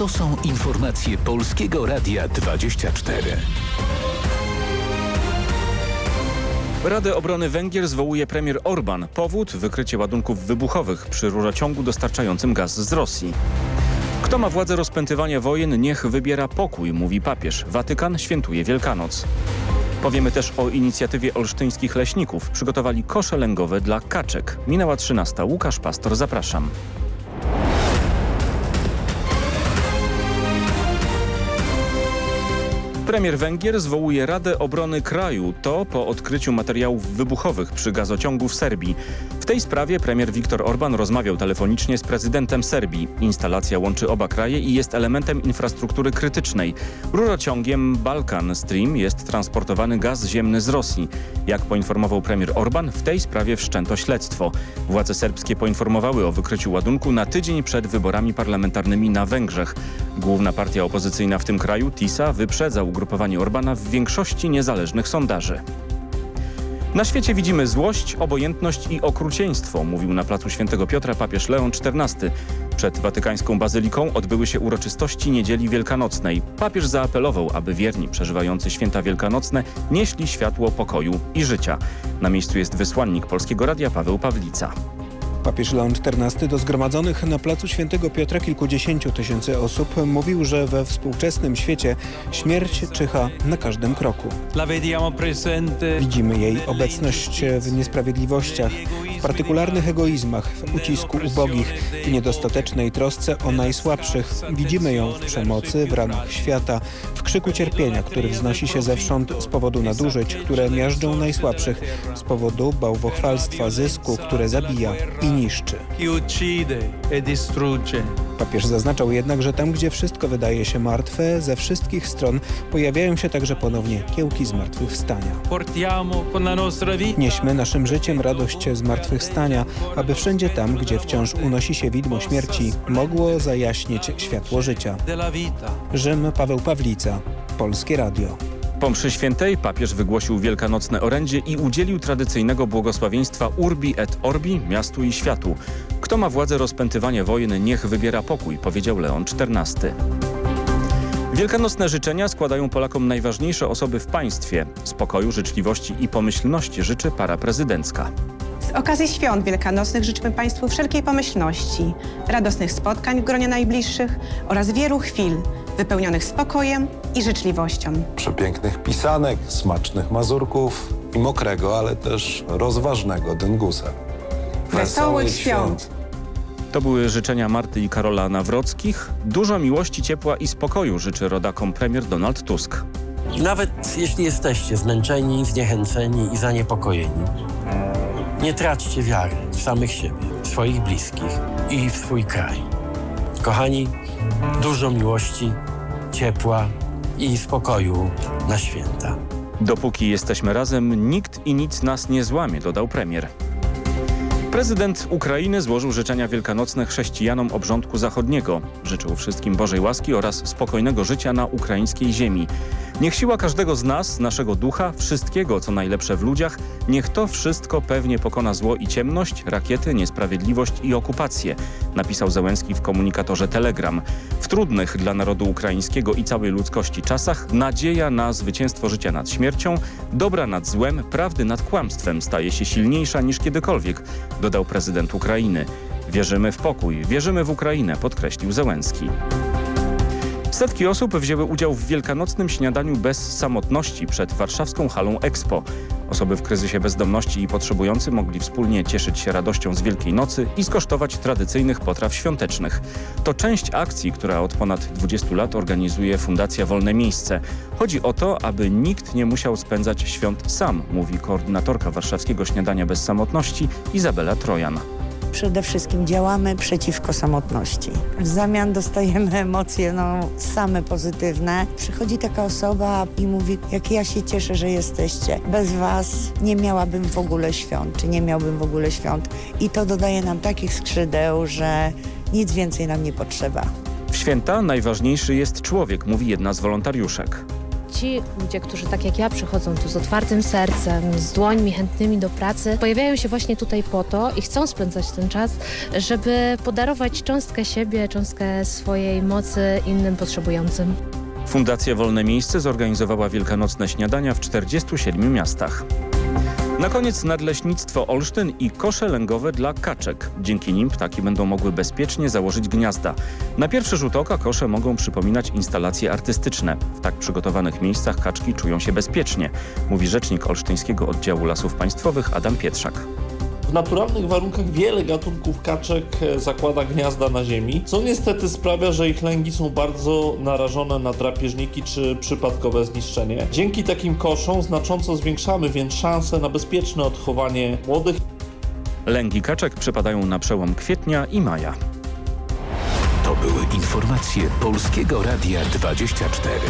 To są informacje Polskiego Radia 24. Radę Obrony Węgier zwołuje premier Orban. Powód wykrycie ładunków wybuchowych przy rurociągu dostarczającym gaz z Rosji. Kto ma władzę rozpętywania wojen, niech wybiera pokój, mówi papież. Watykan świętuje Wielkanoc. Powiemy też o inicjatywie olsztyńskich leśników. Przygotowali kosze lęgowe dla kaczek. Minęła 13. Łukasz Pastor, zapraszam. Premier Węgier zwołuje Radę Obrony Kraju. To po odkryciu materiałów wybuchowych przy gazociągu w Serbii. W tej sprawie premier Viktor Orban rozmawiał telefonicznie z prezydentem Serbii. Instalacja łączy oba kraje i jest elementem infrastruktury krytycznej. Rurociągiem Balkan Stream jest transportowany gaz ziemny z Rosji. Jak poinformował premier Orban, w tej sprawie wszczęto śledztwo. Władze serbskie poinformowały o wykryciu ładunku na tydzień przed wyborami parlamentarnymi na Węgrzech. Główna partia opozycyjna w tym kraju, TISA, wyprzedza ugrupowanie Orbana w większości niezależnych sondaży. Na świecie widzimy złość, obojętność i okrucieństwo, mówił na placu Świętego Piotra papież Leon XIV. Przed watykańską bazyliką odbyły się uroczystości Niedzieli Wielkanocnej. Papież zaapelował, aby wierni przeżywający święta wielkanocne nieśli światło pokoju i życia. Na miejscu jest wysłannik Polskiego Radia Paweł Pawlica. Papież Leon XIV do zgromadzonych na placu Świętego Piotra kilkudziesięciu tysięcy osób mówił, że we współczesnym świecie śmierć czyha na każdym kroku. Widzimy jej obecność w niesprawiedliwościach, w partykularnych egoizmach, w ucisku ubogich, w niedostatecznej trosce o najsłabszych. Widzimy ją w przemocy, w ranach świata, w krzyku cierpienia, który wznosi się zewsząd z powodu nadużyć, które miażdżą najsłabszych, z powodu bałwochwalstwa, zysku, które zabija i niszczy. Papież zaznaczał jednak, że tam, gdzie wszystko wydaje się martwe, ze wszystkich stron pojawiają się także ponownie kiełki zmartwychwstania. Nieśmy naszym życiem radość zmartwychwstania, aby wszędzie tam, gdzie wciąż unosi się widmo śmierci, mogło zajaśnieć światło życia. Rzym, Paweł Pawlica, Polskie Radio. Po mszy świętej papież wygłosił wielkanocne orędzie i udzielił tradycyjnego błogosławieństwa Urbi et Orbi, miastu i światu. Kto ma władzę rozpętywania wojen, niech wybiera pokój, powiedział Leon XIV. Wielkanocne życzenia składają Polakom najważniejsze osoby w państwie. Spokoju, życzliwości i pomyślności życzy para prezydencka. Z okazji świąt wielkanocnych życzymy Państwu wszelkiej pomyślności, radosnych spotkań w gronie najbliższych oraz wielu chwil wypełnionych spokojem i życzliwością. Przepięknych pisanek, smacznych mazurków i mokrego, ale też rozważnego dyngusa. Wesołych świąt! To były życzenia Marty i Karola Nawrockich. Dużo miłości, ciepła i spokoju życzy rodakom premier Donald Tusk. Nawet jeśli jesteście zmęczeni, zniechęceni i zaniepokojeni, nie traćcie wiary w samych siebie, w swoich bliskich i w swój kraj. Kochani, dużo miłości, ciepła i spokoju na święta. Dopóki jesteśmy razem, nikt i nic nas nie złamie, dodał premier. Prezydent Ukrainy złożył życzenia wielkanocne chrześcijanom obrządku zachodniego. Życzył wszystkim Bożej łaski oraz spokojnego życia na ukraińskiej ziemi. Niech siła każdego z nas, naszego ducha, wszystkiego co najlepsze w ludziach, niech to wszystko pewnie pokona zło i ciemność, rakiety, niesprawiedliwość i okupację, napisał Zełenski w komunikatorze Telegram. W trudnych dla narodu ukraińskiego i całej ludzkości czasach nadzieja na zwycięstwo życia nad śmiercią, dobra nad złem, prawdy nad kłamstwem staje się silniejsza niż kiedykolwiek, dodał prezydent Ukrainy. Wierzymy w pokój, wierzymy w Ukrainę, podkreślił Zełenski. Setki osób wzięły udział w wielkanocnym śniadaniu bez samotności przed warszawską halą Expo. Osoby w kryzysie bezdomności i potrzebujący mogli wspólnie cieszyć się radością z Wielkiej Nocy i skosztować tradycyjnych potraw świątecznych. To część akcji, która od ponad 20 lat organizuje Fundacja Wolne Miejsce. Chodzi o to, aby nikt nie musiał spędzać świąt sam, mówi koordynatorka warszawskiego śniadania bez samotności Izabela Trojan. Przede wszystkim działamy przeciwko samotności. W zamian dostajemy emocje no, same pozytywne. Przychodzi taka osoba i mówi, jak ja się cieszę, że jesteście. Bez was nie miałabym w ogóle świąt, czy nie miałbym w ogóle świąt. I to dodaje nam takich skrzydeł, że nic więcej nam nie potrzeba. W święta najważniejszy jest człowiek, mówi jedna z wolontariuszek. Ci ludzie, którzy tak jak ja przychodzą tu z otwartym sercem, z dłońmi chętnymi do pracy, pojawiają się właśnie tutaj po to i chcą spędzać ten czas, żeby podarować cząstkę siebie, cząstkę swojej mocy innym potrzebującym. Fundacja Wolne Miejsce zorganizowała wielkanocne śniadania w 47 miastach. Na koniec nadleśnictwo Olsztyn i kosze lęgowe dla kaczek. Dzięki nim ptaki będą mogły bezpiecznie założyć gniazda. Na pierwszy rzut oka kosze mogą przypominać instalacje artystyczne. W tak przygotowanych miejscach kaczki czują się bezpiecznie, mówi rzecznik Olsztyńskiego Oddziału Lasów Państwowych Adam Pietrzak. W naturalnych warunkach wiele gatunków kaczek e, zakłada gniazda na ziemi, co niestety sprawia, że ich lęgi są bardzo narażone na drapieżniki czy przypadkowe zniszczenie. Dzięki takim koszom znacząco zwiększamy więc szanse na bezpieczne odchowanie młodych. Lęgi kaczek przypadają na przełom kwietnia i maja. To były informacje Polskiego Radia 24.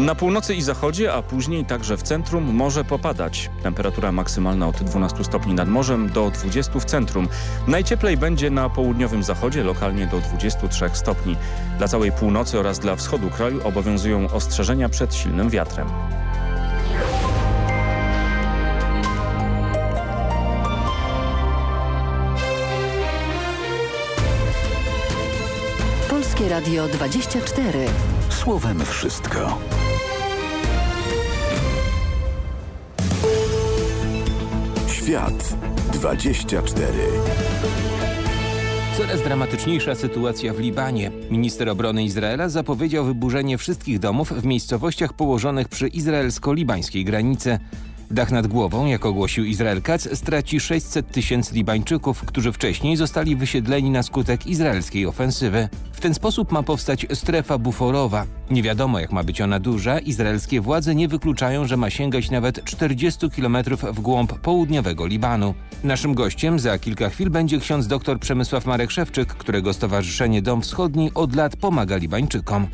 Na północy i zachodzie, a później także w centrum może popadać. Temperatura maksymalna od 12 stopni nad morzem do 20 w centrum. Najcieplej będzie na południowym zachodzie, lokalnie do 23 stopni. Dla całej północy oraz dla wschodu kraju obowiązują ostrzeżenia przed silnym wiatrem. Polskie Radio 24. Słowem wszystko. Świat 24. Coraz dramatyczniejsza sytuacja w Libanie. Minister obrony Izraela zapowiedział wyburzenie wszystkich domów w miejscowościach położonych przy izraelsko-libańskiej granicy. Dach nad głową, jak ogłosił Izrael Katz, straci 600 tysięcy Libańczyków, którzy wcześniej zostali wysiedleni na skutek izraelskiej ofensywy. W ten sposób ma powstać strefa buforowa. Nie wiadomo jak ma być ona duża, izraelskie władze nie wykluczają, że ma sięgać nawet 40 km w głąb południowego Libanu. Naszym gościem za kilka chwil będzie ksiądz dr Przemysław Marek Szewczyk, którego Stowarzyszenie Dom Wschodni od lat pomaga Libańczykom.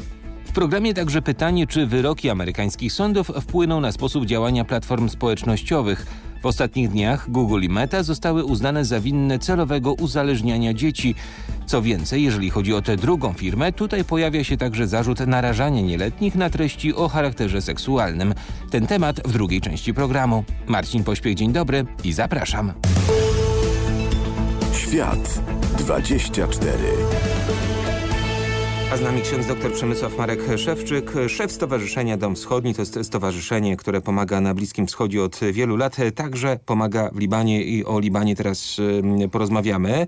W programie także pytanie, czy wyroki amerykańskich sądów wpłyną na sposób działania platform społecznościowych. W ostatnich dniach Google i Meta zostały uznane za winne celowego uzależniania dzieci. Co więcej, jeżeli chodzi o tę drugą firmę, tutaj pojawia się także zarzut narażania nieletnich na treści o charakterze seksualnym. Ten temat w drugiej części programu. Marcin Pośpiech, dzień dobry i zapraszam. Świat 24. A z nami ksiądz dr Przemysław Marek Szewczyk, szef Stowarzyszenia Dom Wschodni. To jest stowarzyszenie, które pomaga na Bliskim Wschodzie od wielu lat. Także pomaga w Libanie i o Libanie teraz porozmawiamy.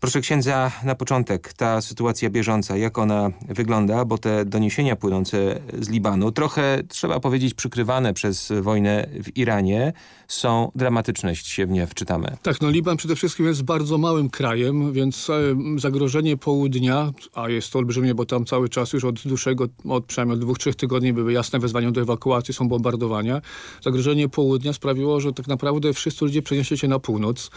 Proszę księdza, na początek ta sytuacja bieżąca, jak ona wygląda, bo te doniesienia płynące z Libanu, trochę trzeba powiedzieć przykrywane przez wojnę w Iranie, są dramatyczne, jeśli się w nie wczytamy. Tak, no Liban przede wszystkim jest bardzo małym krajem, więc zagrożenie południa, a jest to olbrzymie, bo tam cały czas już od dłuższego, od przynajmniej od dwóch, trzech tygodni były jasne wezwania do ewakuacji, są bombardowania. Zagrożenie południa sprawiło, że tak naprawdę wszyscy ludzie przenieśli się na północ.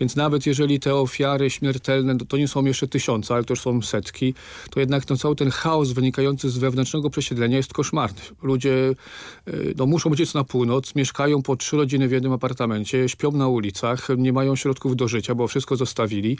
Więc nawet jeżeli te ofiary śmiertelne, to nie są jeszcze tysiące, ale to już są setki, to jednak no, cały ten chaos wynikający z wewnętrznego przesiedlenia jest koszmarny. Ludzie no, muszą być na północ, mieszkają po trzy rodziny w jednym apartamencie, śpią na ulicach, nie mają środków do życia, bo wszystko zostawili,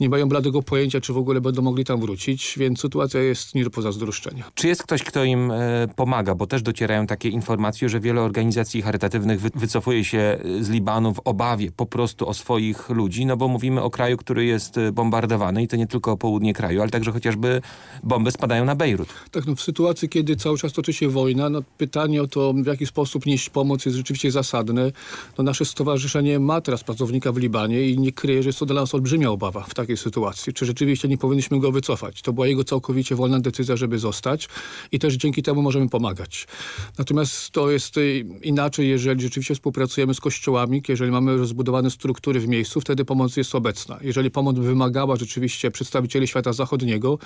nie mają bladego pojęcia, czy w ogóle będą mogli tam wrócić, więc sytuacja jest nie do pozazdroszczenia. Czy jest ktoś, kto im e, pomaga? Bo też docierają takie informacje, że wiele organizacji charytatywnych wy wycofuje się z Libanu w obawie po prostu o swoich ludzi ludzi, no bo mówimy o kraju, który jest y, bombardowany i to nie tylko południe kraju, ale także chociażby bomby spadają na Bejrut. Tak, no w sytuacji, kiedy cały czas toczy się wojna, no pytanie o to, w jaki sposób nieść pomoc jest rzeczywiście zasadne. No nasze stowarzyszenie ma teraz pracownika w Libanie i nie kryje, że jest to dla nas olbrzymia obawa w takiej sytuacji. Czy rzeczywiście nie powinniśmy go wycofać? To była jego całkowicie wolna decyzja, żeby zostać i też dzięki temu możemy pomagać. Natomiast to jest y, inaczej, jeżeli rzeczywiście współpracujemy z kościołami, jeżeli mamy rozbudowane struktury w miejscu, wtedy wtedy pomoc jest obecna. Jeżeli pomoc wymagała rzeczywiście przedstawicieli świata zachodniego,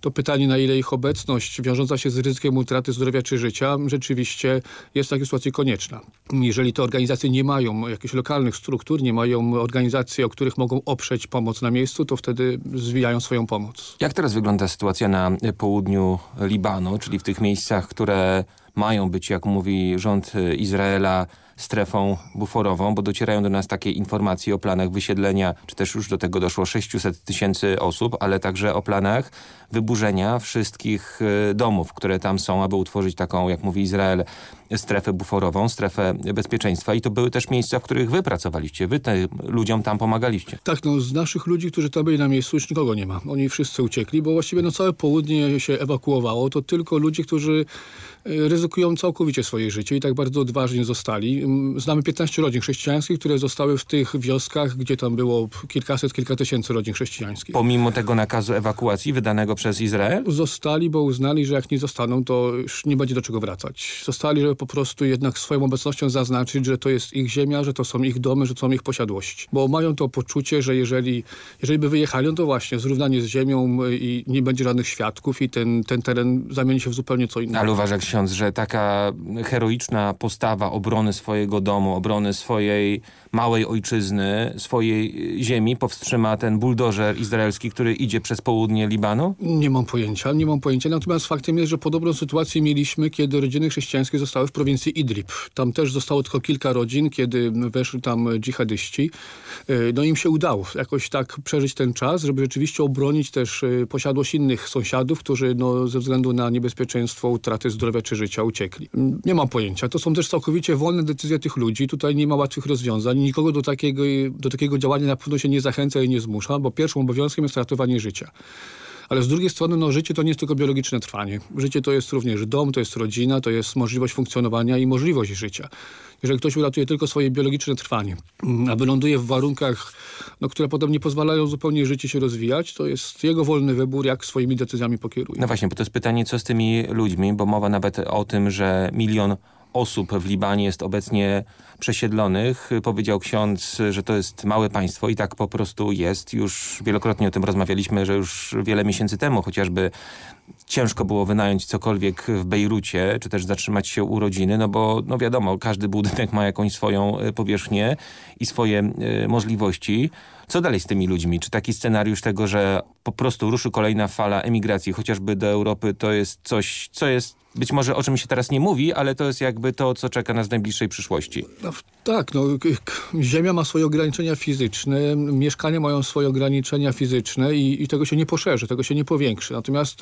to pytanie, na ile ich obecność wiążąca się z ryzykiem utraty zdrowia czy życia rzeczywiście jest w takiej sytuacji konieczna. Jeżeli te organizacje nie mają jakichś lokalnych struktur, nie mają organizacji, o których mogą oprzeć pomoc na miejscu, to wtedy zwijają swoją pomoc. Jak teraz wygląda sytuacja na południu Libanu, czyli w tych miejscach, które mają być, jak mówi rząd Izraela, strefą buforową, bo docierają do nas takie informacje o planach wysiedlenia, czy też już do tego doszło 600 tysięcy osób, ale także o planach wyburzenia wszystkich y, domów, które tam są, aby utworzyć taką, jak mówi Izrael, strefę buforową, strefę bezpieczeństwa i to były też miejsca, w których wy pracowaliście, wy tym ludziom tam pomagaliście. Tak, no z naszych ludzi, którzy tam byli na miejscu już nikogo nie ma. Oni wszyscy uciekli, bo właściwie no całe południe się ewakuowało. To tylko ludzie, którzy y, ryzykują całkowicie swoje życie i tak bardzo odważnie zostali. Znamy 15 rodzin chrześcijańskich, które zostały w tych wioskach, gdzie tam było kilkaset, kilka tysięcy rodzin chrześcijańskich. Pomimo tego nakazu ewakuacji wydanego przez Izrael? Zostali, bo uznali, że jak nie zostaną, to już nie będzie do czego wracać. Zostali, żeby po prostu jednak swoją obecnością zaznaczyć, że to jest ich ziemia, że to są ich domy, że to są ich posiadłości. Bo mają to poczucie, że jeżeli, jeżeli by wyjechali, no to właśnie zrównanie z ziemią i nie będzie żadnych świadków i ten, ten teren zamieni się w zupełnie co innego. Ale uważa ksiądz, że taka heroiczna postawa obrony swojego domu, obrony swojej małej ojczyzny, swojej ziemi powstrzyma ten buldożer izraelski, który idzie przez południe Libanu? Nie mam pojęcia, nie mam pojęcia. Natomiast faktem jest, że podobną sytuację mieliśmy, kiedy rodziny chrześcijańskie zostały w prowincji Idlib. Tam też zostało tylko kilka rodzin, kiedy weszli tam dżihadyści. E, no im się udało jakoś tak przeżyć ten czas, żeby rzeczywiście obronić też e, posiadłość innych sąsiadów, którzy no, ze względu na niebezpieczeństwo utraty zdrowia czy życia uciekli. Nie mam pojęcia. To są też całkowicie wolne decyzje tych ludzi. Tutaj nie ma łatwych rozwiązań. Nikogo do takiego, do takiego działania na pewno się nie zachęca i nie zmusza, bo pierwszym obowiązkiem jest ratowanie życia. Ale z drugiej strony no, życie to nie jest tylko biologiczne trwanie. Życie to jest również dom, to jest rodzina, to jest możliwość funkcjonowania i możliwość życia. Jeżeli ktoś uratuje tylko swoje biologiczne trwanie, mm, a wyląduje w warunkach, no, które potem nie pozwalają zupełnie życie się rozwijać, to jest jego wolny wybór, jak swoimi decyzjami pokieruje. No właśnie, bo to jest pytanie, co z tymi ludźmi, bo mowa nawet o tym, że milion osób w Libanie jest obecnie przesiedlonych. Powiedział ksiądz, że to jest małe państwo i tak po prostu jest. Już wielokrotnie o tym rozmawialiśmy, że już wiele miesięcy temu chociażby ciężko było wynająć cokolwiek w Bejrucie, czy też zatrzymać się u rodziny, no bo no wiadomo, każdy budynek ma jakąś swoją e, powierzchnię i swoje y, możliwości. Co dalej z tymi ludźmi? Czy taki scenariusz tego, że po prostu ruszy kolejna fala emigracji, chociażby do Europy, to jest coś, co jest być może o czym się teraz nie mówi, ale to jest jakby to, co czeka nas w najbliższej przyszłości. No, tak, no, ziemia ma swoje ograniczenia fizyczne, mieszkania mają swoje ograniczenia fizyczne i, i tego się nie poszerzy, tego się nie powiększy. Natomiast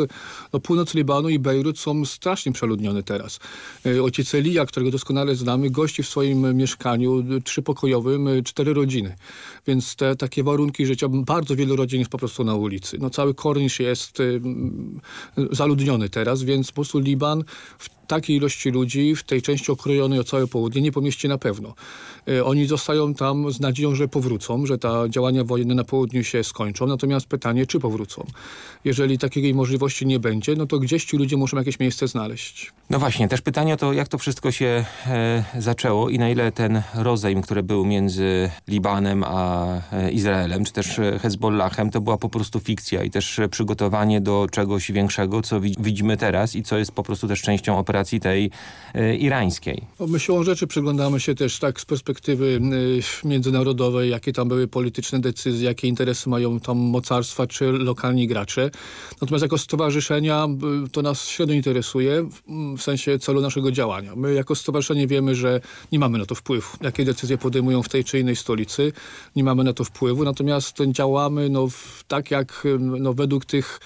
no, północ Libanu i Bejrut są strasznie przeludnione teraz. E, ojciec Elia, którego doskonale znamy, gości w swoim mieszkaniu trzypokojowym cztery rodziny. Więc te takie warunki życia, bardzo wielu rodzin jest po prostu na ulicy. No, cały Kornisz jest y, zaludniony teraz, więc po prostu Liban w takiej ilości ludzi w tej części okrojonej o całe południe nie pomieści na pewno. E, oni zostają tam z nadzieją, że powrócą, że ta działania wojenne na południu się skończą. Natomiast pytanie, czy powrócą? Jeżeli takiej możliwości nie będzie, no to gdzieś ci ludzie muszą jakieś miejsce znaleźć. No właśnie, też pytanie o to, jak to wszystko się e, zaczęło i na ile ten rozejm, który był między Libanem a e, Izraelem, czy też e, Hezbollahem, to była po prostu fikcja i też przygotowanie do czegoś większego, co widzimy teraz i co jest po prostu też częścią operacji tej e, irańskiej. My siłą rzeczy przyglądamy się też tak z perspektywy y, międzynarodowej, jakie tam były polityczne decyzje, jakie interesy mają tam mocarstwa czy lokalni gracze. Natomiast jako stowarzyszenia y, to nas średnio interesuje w sensie celu naszego działania. My jako stowarzyszenie wiemy, że nie mamy na to wpływu, jakie decyzje podejmują w tej czy innej stolicy. Nie mamy na to wpływu, natomiast działamy no, tak jak no, według tych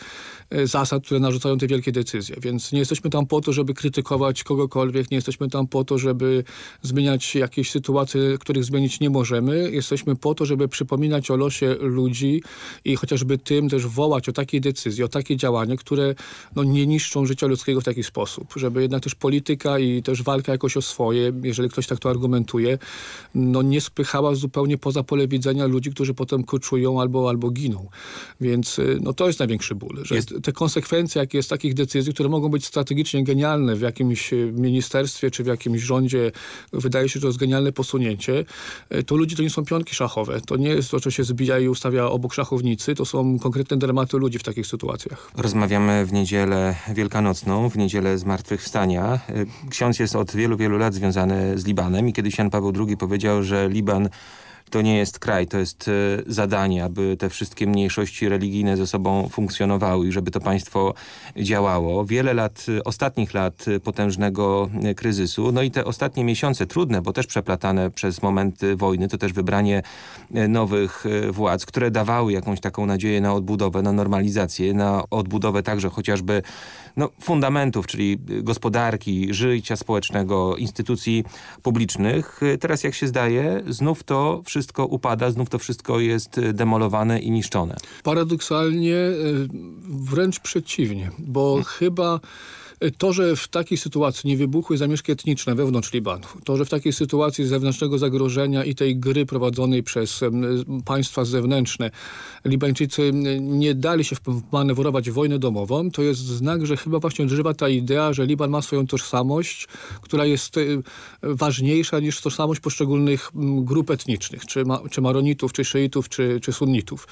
zasad, które narzucają te wielkie decyzje. Więc nie jesteśmy tam po to, żeby krytykować kogokolwiek, nie jesteśmy tam po to, żeby zmieniać jakieś sytuacje, których zmienić nie możemy. Jesteśmy po to, żeby przypominać o losie ludzi i chociażby tym też wołać o takie decyzje, o takie działania, które no, nie niszczą życia ludzkiego w taki sposób. Żeby jednak też polityka i też walka jakoś o swoje, jeżeli ktoś tak to argumentuje, no nie spychała zupełnie poza pole widzenia ludzi, którzy potem koczują albo, albo giną. Więc y, no, to jest największy ból, że jest te konsekwencje, jakie jest takich decyzji, które mogą być strategicznie genialne w jakimś e, ministerstwie czy w jakimś rządzie, wydaje się, że to jest genialne posunięcie, e, to ludzi to nie są pionki szachowe. To nie jest to, co się zbija i ustawia obok szachownicy. To są konkretne dramaty ludzi w takich sytuacjach. Rozmawiamy w niedzielę wielkanocną, w niedzielę Zmartwychwstania. E, ksiądz jest od wielu, wielu lat związany z Libanem i kiedyś Jan Paweł II powiedział, że Liban to nie jest kraj, to jest zadanie, aby te wszystkie mniejszości religijne ze sobą funkcjonowały i żeby to państwo działało. Wiele lat, ostatnich lat potężnego kryzysu, no i te ostatnie miesiące trudne, bo też przeplatane przez momenty wojny, to też wybranie nowych władz, które dawały jakąś taką nadzieję na odbudowę, na normalizację, na odbudowę także chociażby no, fundamentów, czyli gospodarki, życia społecznego, instytucji publicznych. Teraz jak się zdaje, znów to wszystko upada, znów to wszystko jest demolowane i niszczone. Paradoksalnie e, wręcz przeciwnie, bo hmm. chyba to, że w takiej sytuacji nie wybuchły zamieszki etniczne wewnątrz Libanu, to, że w takiej sytuacji zewnętrznego zagrożenia i tej gry prowadzonej przez państwa zewnętrzne Libańczycy nie dali się manewrować wojnę domową, to jest znak, że chyba właśnie odżywa ta idea, że Liban ma swoją tożsamość, która jest ważniejsza niż tożsamość poszczególnych grup etnicznych, czy, ma, czy maronitów, czy szyitów, czy, czy sunnitów.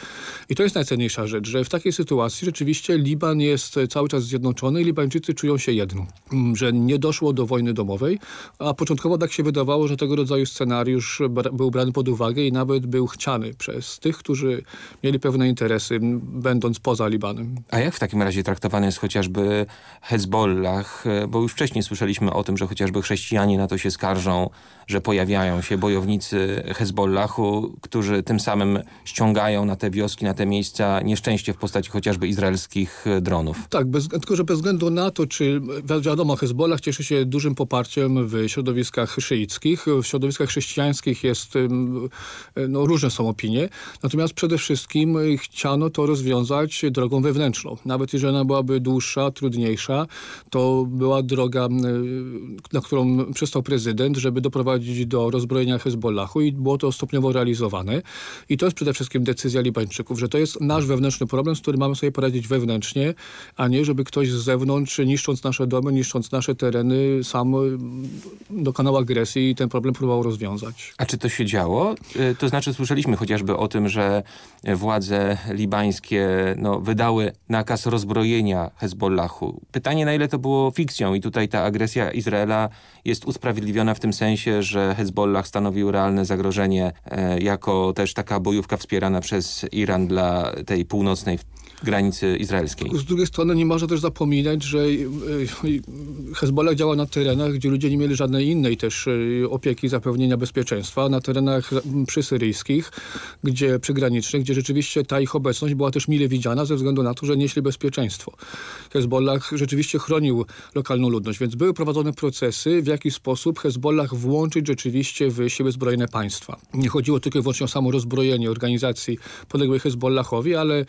I to jest najcenniejsza rzecz, że w takiej sytuacji rzeczywiście Liban jest cały czas zjednoczony i Libańczycy czują się jedno, mm, że nie doszło do wojny domowej, a początkowo tak się wydawało, że tego rodzaju scenariusz był brany pod uwagę i nawet był chciany przez tych, którzy mieli pewne interesy, będąc poza Libanem. A jak w takim razie traktowany jest chociażby Hezbollah? Bo już wcześniej słyszeliśmy o tym, że chociażby chrześcijanie na to się skarżą, że pojawiają się bojownicy Hezbollahu, którzy tym samym ściągają na te wioski, na te miejsca nieszczęście w postaci chociażby izraelskich dronów. Tak, bez, tylko że bez względu na to, czy wiadomo, Hezbollah cieszy się dużym poparciem w środowiskach szyickich. W środowiskach chrześcijańskich jest, no, różne są opinie. Natomiast przede wszystkim chciano to rozwiązać drogą wewnętrzną. Nawet jeżeli ona byłaby dłuższa, trudniejsza, to była droga, na którą przystał prezydent, żeby doprowadzić do rozbrojenia Hezbollahu i było to stopniowo realizowane. I to jest przede wszystkim decyzja Libańczyków, że to jest nasz wewnętrzny problem, z którym mamy sobie poradzić wewnętrznie, a nie żeby ktoś z zewnątrz, niszcząc nasze domy, niszcząc nasze tereny, sam dokonał agresji i ten problem próbował rozwiązać. A czy to się działo? Y, to znaczy słyszeliśmy chociażby o tym, że władze libańskie no, wydały nakaz rozbrojenia Hezbollahu. Pytanie, na ile to było fikcją i tutaj ta agresja Izraela jest usprawiedliwiona w tym sensie, że Hezbollah stanowił realne zagrożenie e, jako też taka bojówka wspierana przez Iran dla tej północnej granicy izraelskiej. Z drugiej strony nie można też zapominać, że e, e, Hezbollah działa na terenach, gdzie ludzie nie mieli żadnej innej też e, opieki zapewnienia bezpieczeństwa, na terenach przysyryjskich, gdzie przygranicznych, gdzie rzeczywiście ta ich obecność była też mile widziana ze względu na to, że nieśli bezpieczeństwo. Hezbollah rzeczywiście chronił lokalną ludność, więc były prowadzone procesy, w jaki sposób Hezbollah włączyć rzeczywiście w siły zbrojne państwa. Nie chodziło tylko i wyłącznie o samo rozbrojenie organizacji podległej Hezbollahowi, ale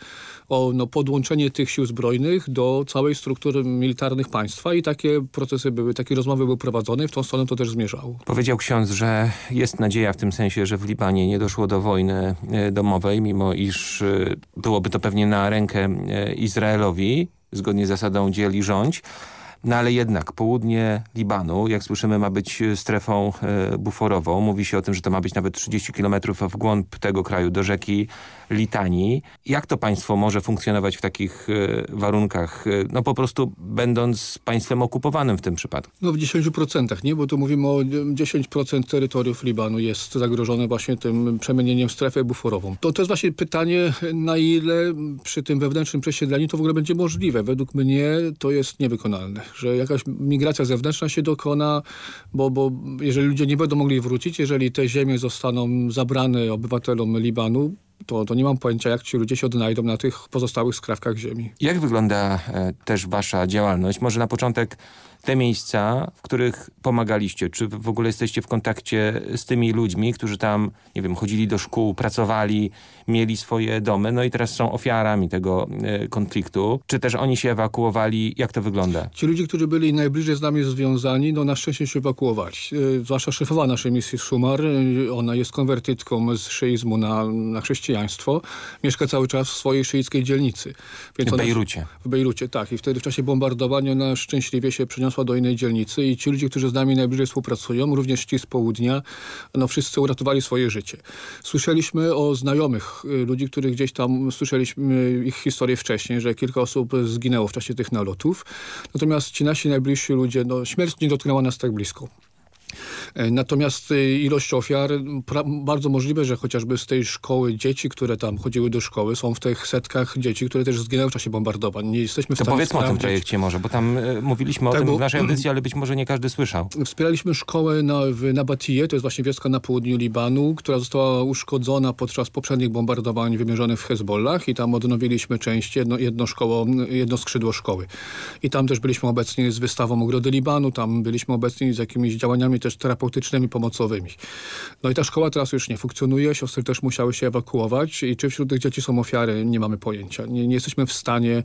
o no, podłączenie tych sił zbrojnych do całej struktury militarnych państwa i takie procesy były, takie rozmowy były prowadzone w tą stronę to też zmierzało. Powiedział ksiądz, że jest nadzieja w tym sensie, że w Libanie nie doszło do wojny e, domowej, mimo iż e, byłoby to pewnie na rękę e, Izraelowi, zgodnie z zasadą dzieli rządź. No ale jednak południe Libanu, jak słyszymy, ma być strefą buforową. Mówi się o tym, że to ma być nawet 30 kilometrów w głąb tego kraju, do rzeki Litanii. Jak to państwo może funkcjonować w takich e, warunkach? E, no po prostu będąc państwem okupowanym w tym przypadku. No w 10%, nie? Bo tu mówimy o 10% terytoriów Libanu jest zagrożone właśnie tym przemienieniem strefę buforową. To, to jest właśnie pytanie, na ile przy tym wewnętrznym przesiedleniu to w ogóle będzie możliwe. Według mnie to jest niewykonalne że jakaś migracja zewnętrzna się dokona, bo, bo jeżeli ludzie nie będą mogli wrócić, jeżeli te ziemie zostaną zabrane obywatelom Libanu, to, to nie mam pojęcia, jak ci ludzie się odnajdą na tych pozostałych skrawkach ziemi. Jak wygląda e, też wasza działalność? Może na początek te miejsca, w których pomagaliście? Czy w ogóle jesteście w kontakcie z tymi ludźmi, którzy tam, nie wiem, chodzili do szkół, pracowali, mieli swoje domy, no i teraz są ofiarami tego e, konfliktu? Czy też oni się ewakuowali? Jak to wygląda? Ci ludzie, którzy byli najbliżej z nami związani, no na szczęście się ewakuowali. E, zwłaszcza szefowa naszej misji Sumar, e, ona jest konwertytką z szyizmu na, na chrześcijaństwo. Mieszka cały czas w swojej szyickiej dzielnicy. Więc w Bejrucie. w Bejrucie, tak. I wtedy w czasie bombardowania ona szczęśliwie się przeniosła przeniosła do innej dzielnicy i ci ludzie, którzy z nami najbliżej współpracują, również ci z południa, no wszyscy uratowali swoje życie. Słyszeliśmy o znajomych y, ludzi, których gdzieś tam słyszeliśmy ich historię wcześniej, że kilka osób zginęło w czasie tych nalotów. Natomiast ci nasi najbliżsi ludzie, no śmierć nie dotknęła nas tak blisko. E, natomiast e, ilość ofiar, bardzo możliwe, że chociażby z tej szkoły dzieci, które tam chodziły do szkoły, są w tych setkach dzieci, które też zginęły w czasie bombardowań. Nie jesteśmy w to stanie powiedzmy sprawdzić. o tym projekcie może, bo tam y, mówiliśmy tak, o tym w naszej audycji, ale być może nie każdy słyszał. Wspieraliśmy szkołę na, w Nabatije, to jest właśnie wioska na południu Libanu, która została uszkodzona podczas poprzednich bombardowań wymierzonych w Hezbollah i tam odnowiliśmy część, jedno, jedno, szkoło, jedno skrzydło szkoły. I tam też byliśmy obecni z wystawą Ogrody Libanu, tam byliśmy obecni z jakimiś działaniami też terapeutycznymi, pomocowymi. No i ta szkoła teraz już nie funkcjonuje, siostry też musiały się ewakuować i czy wśród tych dzieci są ofiary, nie mamy pojęcia. Nie, nie jesteśmy w stanie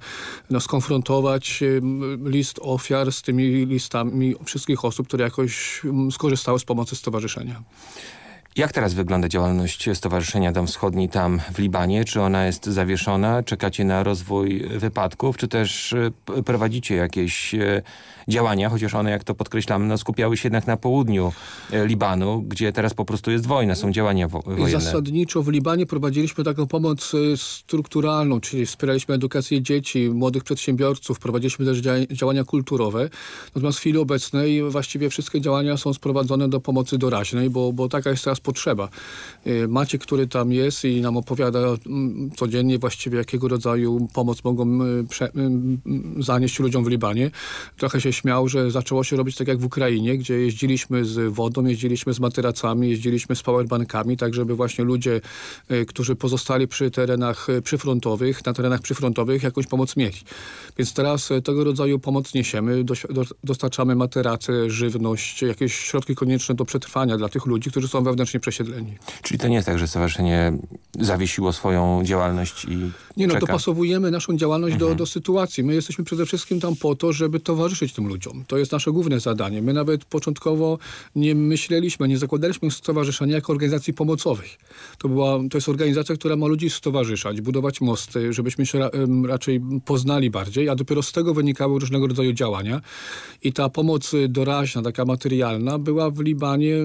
no, skonfrontować list ofiar z tymi listami wszystkich osób, które jakoś skorzystały z pomocy stowarzyszenia. Jak teraz wygląda działalność Stowarzyszenia Dom Wschodni tam w Libanie? Czy ona jest zawieszona? Czekacie na rozwój wypadków? Czy też e, prowadzicie jakieś e, działania, chociaż one, jak to podkreślam, no, skupiały się jednak na południu e, Libanu, gdzie teraz po prostu jest wojna, są działania wo wojenne. Zasadniczo w Libanie prowadziliśmy taką pomoc strukturalną, czyli wspieraliśmy edukację dzieci, młodych przedsiębiorców, prowadziliśmy też dzia działania kulturowe. Natomiast w chwili obecnej właściwie wszystkie działania są sprowadzone do pomocy doraźnej, bo, bo taka jest teraz potrzeba. Y, Macie, który tam jest i nam opowiada mm, codziennie właściwie jakiego rodzaju pomoc mogą y, y, zanieść ludziom w Libanie. Trochę się śmiał, że zaczęło się robić tak jak w Ukrainie, gdzie jeździliśmy z wodą, jeździliśmy z materacami, jeździliśmy z powerbankami, tak żeby właśnie ludzie, którzy pozostali przy terenach przyfrontowych, na terenach przyfrontowych jakąś pomoc mieli. Więc teraz tego rodzaju pomoc niesiemy, dostarczamy materace, żywność, jakieś środki konieczne do przetrwania dla tych ludzi, którzy są przesiedleni. Czyli to nie jest tak, że stowarzyszenie zawiesiło swoją działalność i Nie no, czeka? dopasowujemy naszą działalność mhm. do, do sytuacji. My jesteśmy przede wszystkim tam po to, żeby towarzyszyć tym ludziom. To jest nasze główne zadanie. My nawet początkowo nie myśleliśmy, nie zakładaliśmy stowarzyszenia jako organizacji pomocowych. To, była, to jest organizacja, która ma ludzi stowarzyszać, budować mosty, żebyśmy się ra, raczej poznali bardziej, a dopiero z tego wynikały różnego rodzaju działania. I ta pomoc doraźna, taka materialna była w Libanie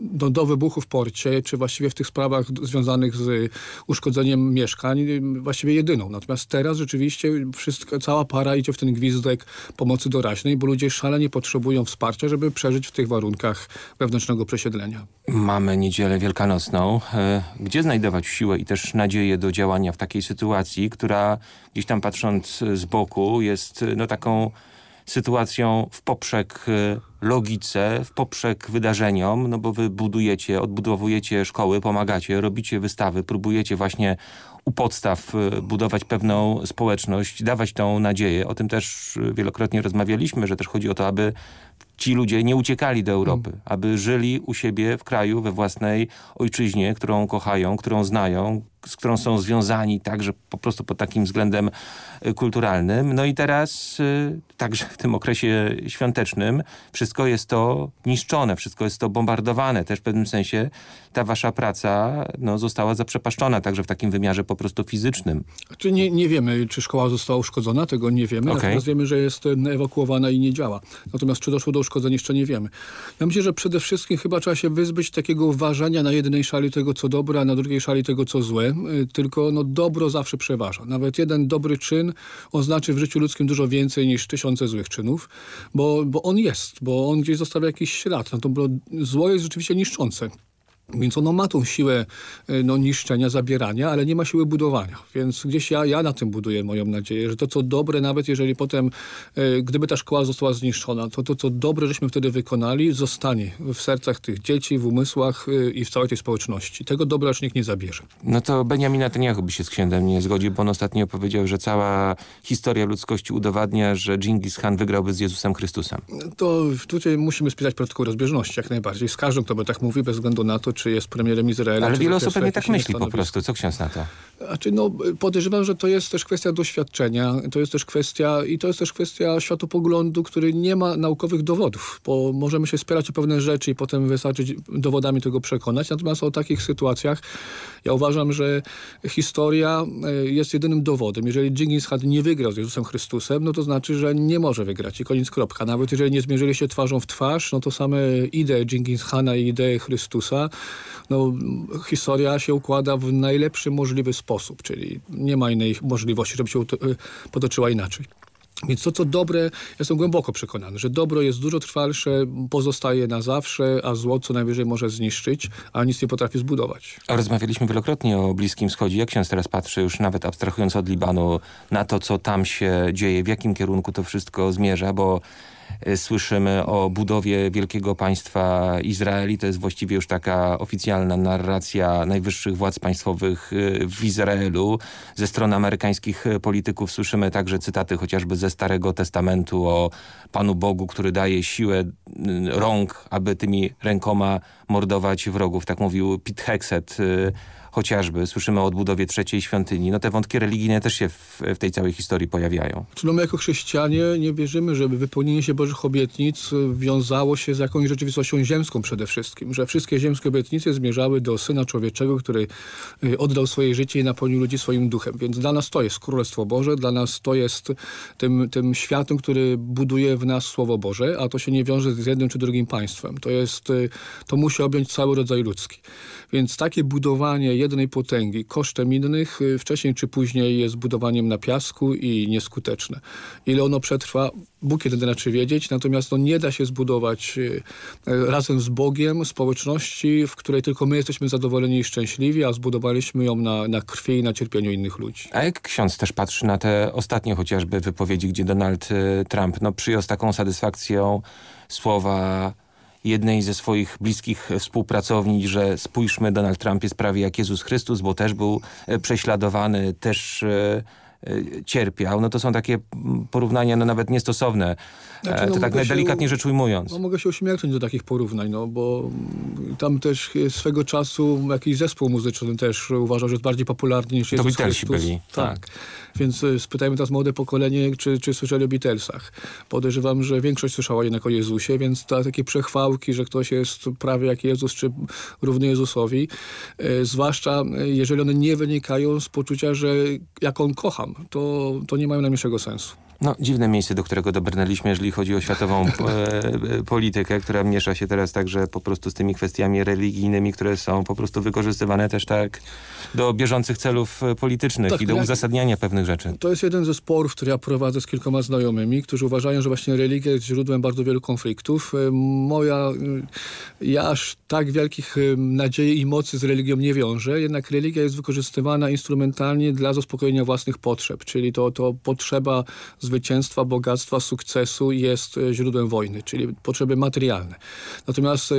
do, do wybuchu w porcie, czy właściwie w tych sprawach związanych z uszkodzeniem mieszkań, właściwie jedyną. Natomiast teraz rzeczywiście wszystko, cała para idzie w ten gwizdek pomocy doraźnej, bo ludzie szalenie potrzebują wsparcia, żeby przeżyć w tych warunkach wewnętrznego przesiedlenia. Mamy niedzielę wielkanocną. E, gdzie znajdować siłę i też nadzieję do działania w takiej sytuacji, która gdzieś tam patrząc z boku jest no taką sytuacją w poprzek y, logice, w poprzek wydarzeniom, no bo wy budujecie, odbudowujecie szkoły, pomagacie, robicie wystawy, próbujecie właśnie u podstaw y, budować pewną społeczność, dawać tą nadzieję. O tym też y, wielokrotnie rozmawialiśmy, że też chodzi o to, aby ci ludzie nie uciekali do Europy, hmm. aby żyli u siebie w kraju, we własnej ojczyźnie, którą kochają, którą znają, z którą są związani także po prostu pod takim względem y, kulturalnym. No i teraz y, także w tym okresie świątecznym wszystko jest to niszczone, wszystko jest to bombardowane. Też w pewnym sensie ta wasza praca no, została zaprzepaszczona także w takim wymiarze po prostu fizycznym. Czy nie, nie wiemy, czy szkoła została uszkodzona, tego nie wiemy. Okay. Natomiast wiemy, że jest ewakuowana i nie działa. Natomiast czy doszło do uszkodzeń jeszcze nie wiemy. Ja myślę, że przede wszystkim chyba trzeba się wyzbyć takiego uważania na jednej szali tego, co dobre, a na drugiej szali tego, co złe. Y, tylko no, dobro zawsze przeważa. Nawet jeden dobry czyn oznaczy w życiu ludzkim dużo więcej niż tysiące złych czynów, bo, bo on jest, bo on gdzieś zostawia jakiś ślad. No to zło jest rzeczywiście niszczące. Więc ono ma tą siłę e, no, niszczenia, zabierania, ale nie ma siły budowania. Więc gdzieś ja, ja na tym buduję moją nadzieję, że to co dobre, nawet jeżeli potem, e, gdyby ta szkoła została zniszczona, to to co dobre, żeśmy wtedy wykonali, zostanie w sercach tych dzieci, w umysłach e, i w całej tej społeczności. Tego dobra już nikt nie zabierze. No to Benjamin Netanyahu by się z księdem nie zgodził, bo on ostatnio powiedział, że cała historia ludzkości udowadnia, że Dżingis Khan wygrałby z Jezusem Chrystusem. To tutaj musimy spisać protokół rozbieżności jak najbardziej. Z każdym, kto by tak mówi, bez względu na to, czy jest premierem Izraela. Ale wiele osób pewnie tak myśli po prostu. Co ksiądz na to? Znaczy, no, podejrzewam, że to jest też kwestia doświadczenia, to jest też kwestia i to jest też kwestia światopoglądu, który nie ma naukowych dowodów, bo możemy się spierać o pewne rzeczy i potem wystarczyć dowodami tego przekonać. Natomiast o takich sytuacjach ja uważam, że historia e, jest jedynym dowodem. Jeżeli Dżingis Khan nie wygrał z Jezusem Chrystusem, no to znaczy, że nie może wygrać i koniec kropka. Nawet jeżeli nie zmierzyli się twarzą w twarz, no to same idee Dżingis Khana i idee Chrystusa no, historia się układa w najlepszy możliwy sposób, czyli nie ma innej możliwości, żeby się y, potoczyła inaczej. Więc to, co dobre, jestem głęboko przekonany, że dobro jest dużo trwalsze, pozostaje na zawsze, a zło co najwyżej może zniszczyć, a nic nie potrafi zbudować. Rozmawialiśmy wielokrotnie o Bliskim Wschodzie. Jak ksiądz teraz patrzy, już nawet abstrahując od Libanu, na to, co tam się dzieje, w jakim kierunku to wszystko zmierza, bo słyszymy o budowie wielkiego państwa Izraeli. To jest właściwie już taka oficjalna narracja najwyższych władz państwowych y, w Izraelu. Ze strony amerykańskich y, polityków słyszymy także cytaty chociażby ze Starego Testamentu o Panu Bogu, który daje siłę rąk, aby tymi rękoma mordować wrogów. Tak mówił Pete Hexet, chociażby. Słyszymy o odbudowie trzeciej świątyni. No te wątki religijne też się w, w tej całej historii pojawiają. No my jako chrześcijanie nie wierzymy, żeby wypełnienie się Bożych obietnic wiązało się z jakąś rzeczywistością ziemską przede wszystkim. Że wszystkie ziemskie obietnice zmierzały do Syna Człowieczego, który y, oddał swoje życie i napełnił ludzi swoim duchem. Więc dla nas to jest Królestwo Boże, dla nas to jest tym, tym światem, który buduje w nas Słowo Boże, a to się nie wiąże z jednym czy drugim państwem. To jest, y, to musi objąć cały rodzaj ludzki. Więc takie budowanie jednej potęgi kosztem innych y, wcześniej czy później jest budowaniem na piasku i nieskuteczne. Ile ono przetrwa, Bóg jedyny raczy wiedzieć, natomiast no, nie da się zbudować y, razem z Bogiem społeczności, w której tylko my jesteśmy zadowoleni i szczęśliwi, a zbudowaliśmy ją na, na krwi i na cierpieniu innych ludzi. A jak ksiądz też patrzy na te ostatnie chociażby wypowiedzi, gdzie Donald y, Trump no, przyjął z taką satysfakcją słowa jednej ze swoich bliskich współpracownic, że spójrzmy, Donald Trump jest prawie jak Jezus Chrystus, bo też był e, prześladowany, też e, cierpiał. No to są takie porównania no nawet niestosowne, znaczy, no, to tak najdelikatniej rzecz ujmując. No, mogę się uśmiechnąć do takich porównań, no bo tam też swego czasu jakiś zespół muzyczny też uważał, że jest bardziej popularny niż Jezus to Beatlesi byli. Tak. tak. Więc y, spytajmy teraz młode pokolenie, czy, czy słyszeli o Beatlesach. Podejrzewam, że większość słyszała jednak o Jezusie, więc ta, takie przechwałki, że ktoś jest prawie jak Jezus, czy równy Jezusowi, e, zwłaszcza y, jeżeli one nie wynikają z poczucia, że jak on kocham, to, to nie mają najmniejszego sensu. No, dziwne miejsce, do którego dobrnęliśmy, jeżeli chodzi o światową e, politykę, która miesza się teraz także po prostu z tymi kwestiami religijnymi, które są po prostu wykorzystywane też tak do bieżących celów e, politycznych tak, i do ja, uzasadniania pewnych rzeczy. To jest jeden ze sporów, który ja prowadzę z kilkoma znajomymi, którzy uważają, że właśnie religia jest źródłem bardzo wielu konfliktów. E, moja, ja aż tak wielkich nadziei i mocy z religią nie wiążę, jednak religia jest wykorzystywana instrumentalnie dla zaspokojenia własnych potrzeb, czyli to, to potrzeba zwycięstwa, bogactwa, sukcesu jest e, źródłem wojny, czyli potrzeby materialne. Natomiast e,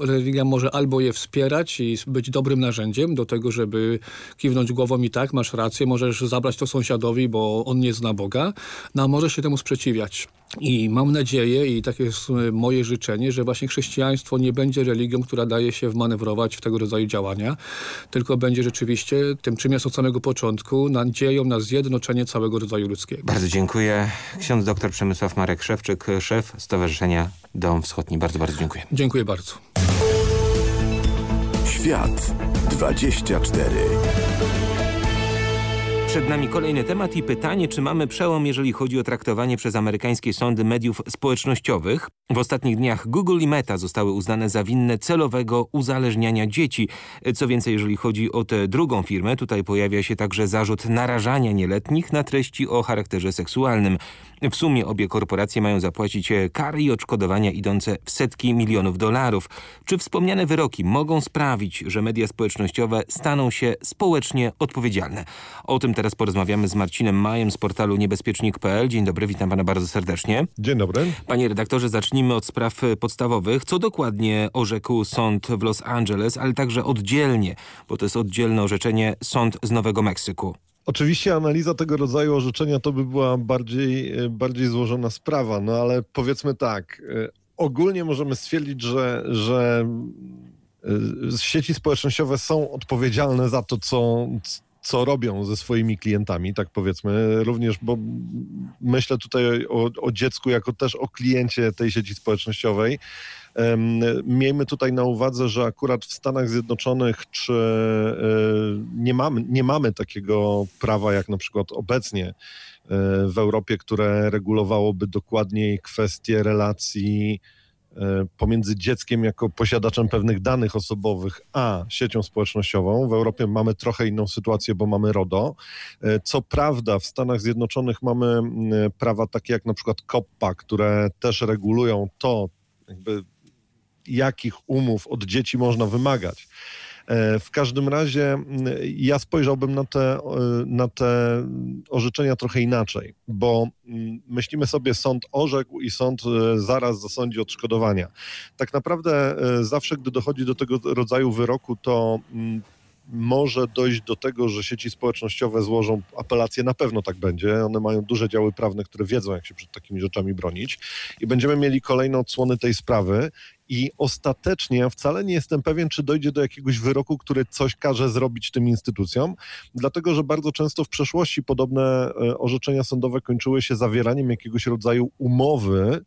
religia może albo je wspierać i być dobrym narzędziem do tego, żeby kiwnąć głową i tak, masz rację, możesz zabrać to sąsiadowi, bo on nie zna Boga, no a może się temu sprzeciwiać. I mam nadzieję, i takie jest e, moje życzenie, że właśnie chrześcijaństwo nie będzie religią, która daje się wmanewrować w tego rodzaju działania, tylko będzie rzeczywiście tym, czym jest od samego początku, nadzieją na zjednoczenie całego rodzaju ludzkiego. Bardzo dziękuję. Ksiądz dr Przemysław Marek Szewczyk, szef Stowarzyszenia Dom Wschodni. Bardzo, bardzo dziękuję. Dziękuję bardzo. Świat 24 przed nami kolejny temat i pytanie, czy mamy przełom, jeżeli chodzi o traktowanie przez amerykańskie sądy mediów społecznościowych. W ostatnich dniach Google i Meta zostały uznane za winne celowego uzależniania dzieci. Co więcej, jeżeli chodzi o tę drugą firmę, tutaj pojawia się także zarzut narażania nieletnich na treści o charakterze seksualnym. W sumie obie korporacje mają zapłacić kary i odszkodowania idące w setki milionów dolarów. Czy wspomniane wyroki mogą sprawić, że media społecznościowe staną się społecznie odpowiedzialne? O tym teraz porozmawiamy z Marcinem Majem z portalu niebezpiecznik.pl. Dzień dobry, witam pana bardzo serdecznie. Dzień dobry. Panie redaktorze, zacznijmy od spraw podstawowych. Co dokładnie orzekł sąd w Los Angeles, ale także oddzielnie, bo to jest oddzielne orzeczenie, sąd z Nowego Meksyku? Oczywiście analiza tego rodzaju orzeczenia to by była bardziej, bardziej złożona sprawa, no ale powiedzmy tak, e, ogólnie możemy stwierdzić, że, że e, sieci społecznościowe są odpowiedzialne za to, co, co robią ze swoimi klientami, tak powiedzmy, również, bo myślę tutaj o, o dziecku jako też o kliencie tej sieci społecznościowej. Miejmy tutaj na uwadze, że akurat w Stanach Zjednoczonych czy e, nie mamy, nie mamy takiego prawa jak na przykład obecnie e, w Europie, które regulowałoby dokładniej kwestie relacji pomiędzy dzieckiem jako posiadaczem pewnych danych osobowych, a siecią społecznościową. W Europie mamy trochę inną sytuację, bo mamy RODO. Co prawda w Stanach Zjednoczonych mamy prawa takie jak na przykład COPPA, które też regulują to, jakby jakich umów od dzieci można wymagać. E, w każdym razie ja spojrzałbym na te, na te orzeczenia trochę inaczej, bo myślimy sobie sąd orzekł i sąd e, zaraz zasądzi odszkodowania. Tak naprawdę e, zawsze, gdy dochodzi do tego rodzaju wyroku, to może dojść do tego, że sieci społecznościowe złożą apelację, na pewno tak będzie. One mają duże działy prawne, które wiedzą, jak się przed takimi rzeczami bronić i będziemy mieli kolejne odsłony tej sprawy i ostatecznie wcale nie jestem pewien, czy dojdzie do jakiegoś wyroku, który coś każe zrobić tym instytucjom, dlatego że bardzo często w przeszłości podobne e, orzeczenia sądowe kończyły się zawieraniem jakiegoś rodzaju umowy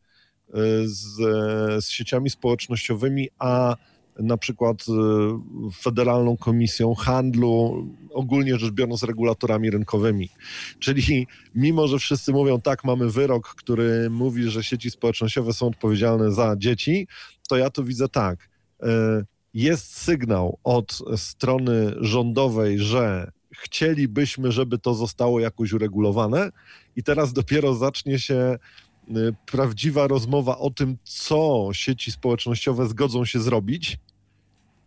e, z, z sieciami społecznościowymi, a na przykład Federalną Komisją Handlu, ogólnie rzecz biorąc regulatorami rynkowymi. Czyli mimo, że wszyscy mówią tak, mamy wyrok, który mówi, że sieci społecznościowe są odpowiedzialne za dzieci, to ja to widzę tak. Y, jest sygnał od strony rządowej, że chcielibyśmy, żeby to zostało jakoś uregulowane i teraz dopiero zacznie się y, prawdziwa rozmowa o tym, co sieci społecznościowe zgodzą się zrobić,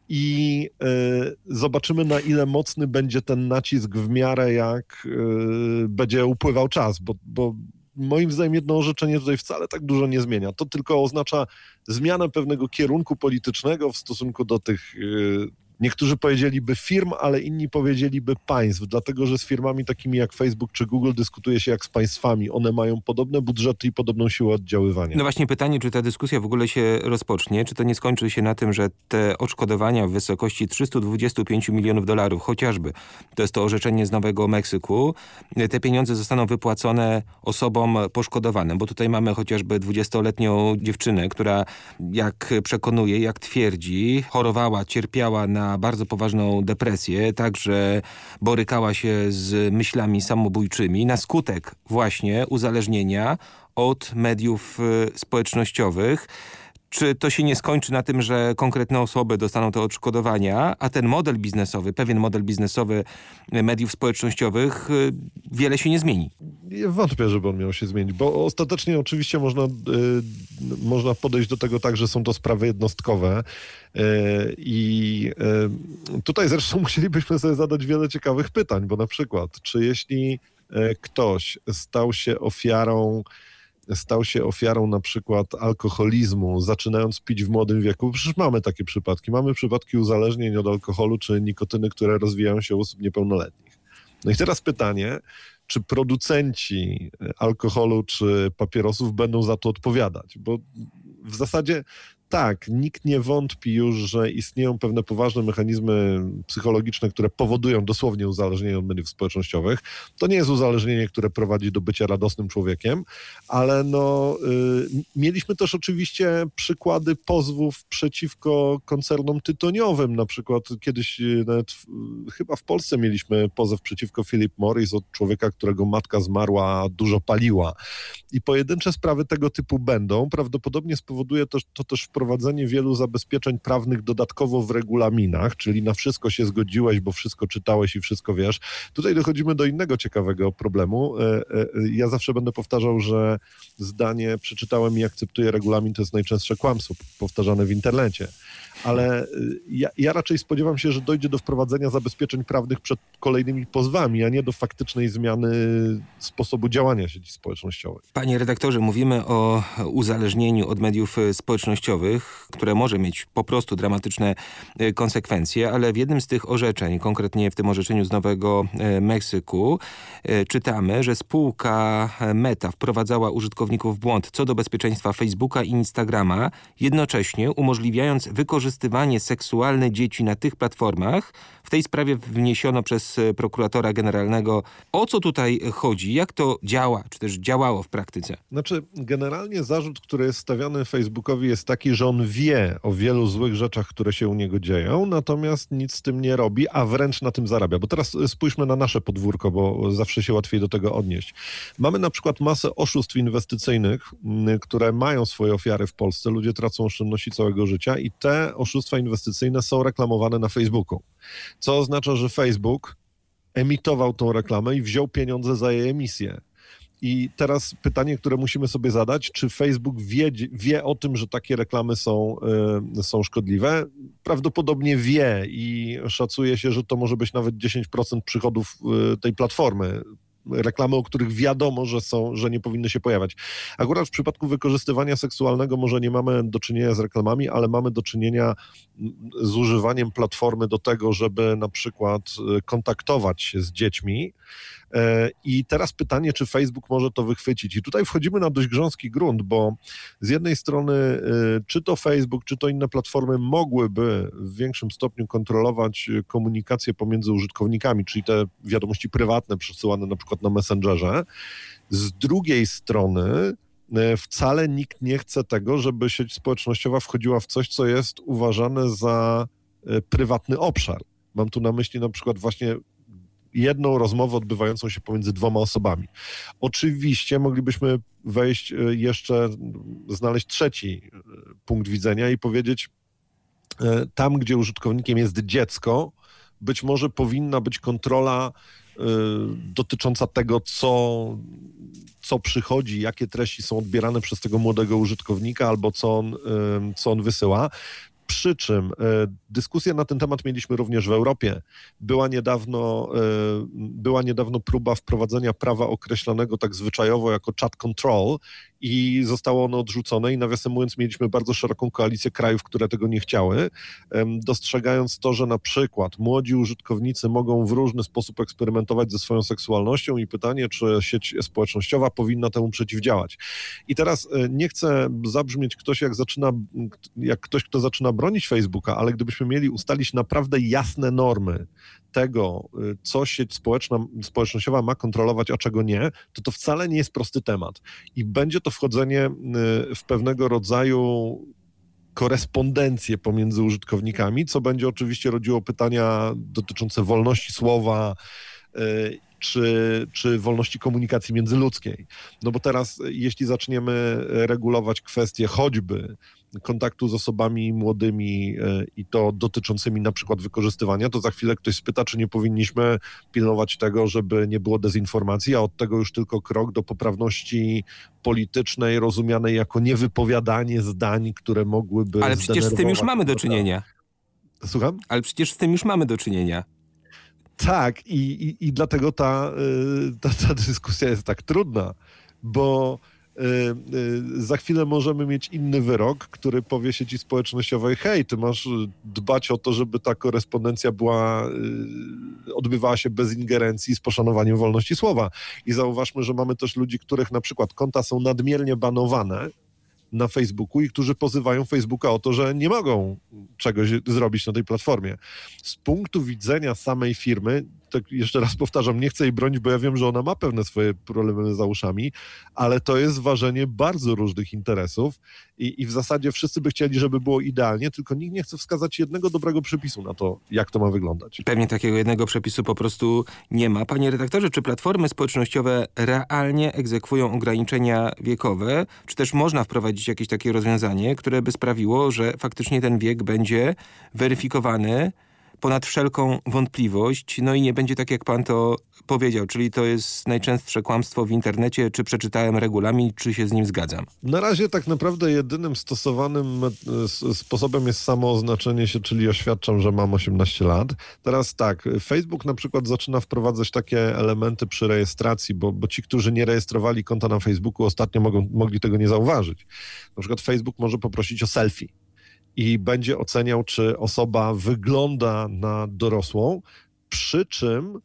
i y, zobaczymy, na ile mocny będzie ten nacisk w miarę, jak będzie upływał czas, bo, bo moim zdaniem jedno orzeczenie tutaj wcale tak dużo nie zmienia. To tylko oznacza zmianę pewnego kierunku politycznego w stosunku do tych y, Niektórzy powiedzieliby firm, ale inni powiedzieliby państw, dlatego że z firmami takimi jak Facebook czy Google dyskutuje się jak z państwami. One mają podobne budżety i podobną siłę oddziaływania. No właśnie pytanie, czy ta dyskusja w ogóle się rozpocznie, czy to nie skończy się na tym, że te odszkodowania w wysokości 325 milionów dolarów, chociażby, to jest to orzeczenie z Nowego Meksyku, te pieniądze zostaną wypłacone osobom poszkodowanym, bo tutaj mamy chociażby 20-letnią dziewczynę, która jak przekonuje, jak twierdzi, chorowała, cierpiała na bardzo poważną depresję, także borykała się z myślami samobójczymi na skutek właśnie uzależnienia od mediów y, społecznościowych czy to się nie skończy na tym, że konkretne osoby dostaną te odszkodowania, a ten model biznesowy, pewien model biznesowy mediów społecznościowych y, wiele się nie zmieni? Wątpię, żeby on miał się zmienić, bo ostatecznie oczywiście można, y, można podejść do tego tak, że są to sprawy jednostkowe y, i y, tutaj zresztą musielibyśmy sobie zadać wiele ciekawych pytań, bo na przykład, czy jeśli ktoś stał się ofiarą stał się ofiarą na przykład alkoholizmu, zaczynając pić w młodym wieku. Przecież mamy takie przypadki. Mamy przypadki uzależnień od alkoholu czy nikotyny, które rozwijają się u osób niepełnoletnich. No i teraz pytanie, czy producenci alkoholu czy papierosów będą za to odpowiadać? Bo w zasadzie tak, nikt nie wątpi już, że istnieją pewne poważne mechanizmy psychologiczne, które powodują dosłownie uzależnienie od mediów społecznościowych. To nie jest uzależnienie, które prowadzi do bycia radosnym człowiekiem, ale no, y, mieliśmy też oczywiście przykłady pozwów przeciwko koncernom tytoniowym. Na przykład kiedyś y, nawet w, chyba w Polsce mieliśmy pozew przeciwko Philip Morris od człowieka, którego matka zmarła, dużo paliła. I pojedyncze sprawy tego typu będą. Prawdopodobnie spowoduje to, to też wprowadzenie wielu zabezpieczeń prawnych dodatkowo w regulaminach, czyli na wszystko się zgodziłeś, bo wszystko czytałeś i wszystko wiesz. Tutaj dochodzimy do innego ciekawego problemu. E, e, ja zawsze będę powtarzał, że zdanie przeczytałem i akceptuję regulamin to jest najczęstsze kłamstwo powtarzane w internecie ale y, ja, ja, raczej spodziewam się, że dojdzie do wprowadzenia zabezpieczeń prawnych przed kolejnymi pozwami, a nie do faktycznej zmiany sposobu działania sieci społecznościowych. Panie redaktorze, mówimy o uzależnieniu od mediów y, społecznościowych, które może mieć po prostu dramatyczne y, konsekwencje, ale w jednym z tych orzeczeń, konkretnie w tym orzeczeniu z Nowego Meksyku, czytamy, że spółka Meta wprowadzała użytkowników w błąd co do bezpieczeństwa Facebooka i Instagrama, jednocześnie umożliwiając wykorzystanie wykorzystywanie seksualne dzieci na tych platformach. W tej sprawie wniesiono przez e, prokuratora generalnego. O co tutaj chodzi? Jak to działa, czy też działało w praktyce? Znaczy, generalnie zarzut, który jest stawiany Facebookowi jest taki, że on wie o wielu złych rzeczach, które się u niego dzieją, natomiast nic z tym nie robi, a wręcz na tym zarabia. Bo teraz spójrzmy na nasze podwórko, bo zawsze się łatwiej do tego odnieść. Mamy na przykład masę oszustw inwestycyjnych, które mają swoje ofiary w Polsce. Ludzie tracą oszczędności całego życia i te oszustwa inwestycyjne są reklamowane na Facebooku. Co oznacza, że Facebook emitował tą reklamę i wziął pieniądze za jej emisję. I teraz pytanie, które musimy sobie zadać, czy Facebook wie, wie o tym, że takie reklamy są, y, są szkodliwe? Prawdopodobnie wie i szacuje się, że to może być nawet 10% przychodów y, tej platformy reklamy, o których wiadomo, że są, że nie powinny się pojawiać. Akurat w przypadku wykorzystywania seksualnego może nie mamy do czynienia z reklamami, ale mamy do czynienia z używaniem platformy do tego, żeby na przykład y, kontaktować się z dziećmi, I teraz pytanie, czy Facebook może to wychwycić. I tutaj wchodzimy na dość grząski grunt, bo z jednej strony, e, czy to Facebook, czy to inne platformy mogłyby w większym stopniu kontrolować komunikację pomiędzy użytkownikami, czyli te wiadomości prywatne przesyłane na przykład na Messengerze. Z drugiej strony, e, wcale nikt nie chce tego, żeby sieć społecznościowa wchodziła w coś, co jest uważane za prywatny obszar. Mam tu na myśli na przykład właśnie jedną rozmowę odbywającą się pomiędzy dwoma osobami. Oczywiście moglibyśmy wejść e, jeszcze, znaleźć trzeci e, punkt widzenia i powiedzieć, e, tam, gdzie użytkownikiem jest dziecko, być może powinna być kontrola dotycząca tego, co, co przychodzi, jakie treści są odbierane przez tego młodego użytkownika albo co on, co on wysyła. Przy czym e, dyskusję na ten temat mieliśmy również w Europie. Była niedawno, e, była niedawno próba wprowadzenia prawa określonego tak zwyczajowo jako chat control i zostało ono odrzucone i nawiasem mówiąc mieliśmy bardzo szeroką koalicję krajów, które tego nie chciały, dostrzegając to, że na przykład młodzi użytkownicy mogą w różny sposób eksperymentować ze swoją seksualnością i pytanie, czy sieć społecznościowa powinna temu przeciwdziałać. I teraz e, nie chcę zabrzmieć ktoś, jak zaczyna, jak ktoś, kto zaczyna bronić Facebooka, ale gdybyśmy mieli ustalić naprawdę jasne normy tego, y, co sieć społeczna, społecznościowa ma kontrolować, a czego nie, to to wcale nie jest prosty temat. I będzie to wchodzenie y, w pewnego rodzaju korespondencję pomiędzy użytkownikami, co będzie oczywiście rodziło pytania dotyczące wolności słowa, czy, czy wolności komunikacji międzyludzkiej. No bo teraz, jeśli zaczniemy regulować kwestie choćby kontaktu z osobami młodymi e, i to dotyczącymi na przykład wykorzystywania, to za chwilę ktoś spyta, czy nie powinniśmy pilnować tego, żeby nie było dezinformacji, a od tego już tylko krok do poprawności politycznej, rozumianej jako niewypowiadanie zdań, które mogłyby. Ale przecież z tym już mamy do czynienia. Słucham? Ale przecież z tym już mamy do czynienia. Tak, i, i, i dlatego ta, y, ta, ta dyskusja jest tak trudna, bo Y, y, za chwilę możemy mieć inny wyrok, który powie sieci społecznościowej, hej, ty masz dbać o to, żeby ta korespondencja była, odbywała się bez ingerencji z poszanowaniem wolności słowa. I zauważmy, że mamy też ludzi, których na przykład konta są nadmiernie banowane, na Facebooku i którzy pozywają Facebooka o to, że nie mogą czegoś zrobić na tej platformie. Z punktu widzenia samej firmy tak jeszcze raz powtarzam, nie chcę jej bronić, bo ja wiem, że ona ma pewne swoje problemy za uszami, ale to jest ważenie bardzo różnych interesów i, i w zasadzie wszyscy by chcieli, żeby było idealnie, tylko nikt nie chce wskazać jednego dobrego przepisu na to, jak to ma wyglądać. Pewnie takiego jednego przepisu po prostu nie ma. Panie redaktorze, czy platformy społecznościowe realnie egzekwują ograniczenia wiekowe, czy też można wprowadzić jakieś takie rozwiązanie, które by sprawiło, że faktycznie ten wiek będzie weryfikowany ponad wszelką wątpliwość. No i nie będzie tak, jak pan to powiedział, czyli to jest najczęstsze kłamstwo w internecie, czy przeczytałem regulamin, czy się z nim zgadzam. Na razie tak naprawdę jedynym stosowanym sposobem jest samo oznaczenie się, czyli oświadczam, że mam 18 lat. Teraz tak, Facebook na przykład zaczyna wprowadzać takie elementy przy rejestracji, bo, bo ci, którzy nie rejestrowali konta na Facebooku ostatnio mogą, mogli tego nie zauważyć. Na przykład Facebook może poprosić o selfie i będzie oceniał, czy osoba wygląda na dorosłą, przy czym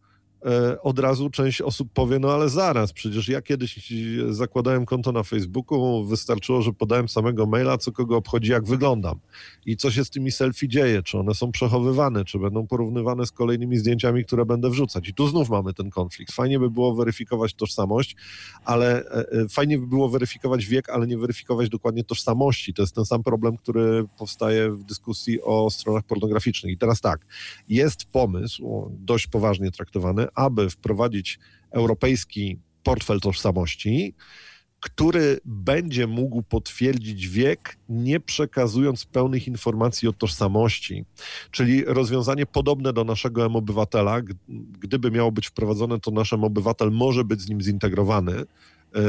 od razu część osób powie, no ale zaraz, przecież ja kiedyś zakładałem konto na Facebooku, wystarczyło, że podałem samego maila, co kogo obchodzi, jak wyglądam i co się z tymi selfie dzieje, czy one są przechowywane, czy będą porównywane z kolejnymi zdjęciami, które będę wrzucać. I tu znów mamy ten konflikt. Fajnie by było weryfikować tożsamość, ale e, e, fajnie by było weryfikować wiek, ale nie weryfikować dokładnie tożsamości. To jest ten sam problem, który powstaje w dyskusji o stronach pornograficznych. I teraz tak, jest pomysł, dość poważnie traktowany, aby wprowadzić europejski portfel tożsamości, który będzie mógł potwierdzić wiek, nie przekazując pełnych informacji o tożsamości. Czyli rozwiązanie podobne do naszego M-Obywatela. Gdyby miało być wprowadzone, to nasz M-Obywatel może być z nim zintegrowany. Yy,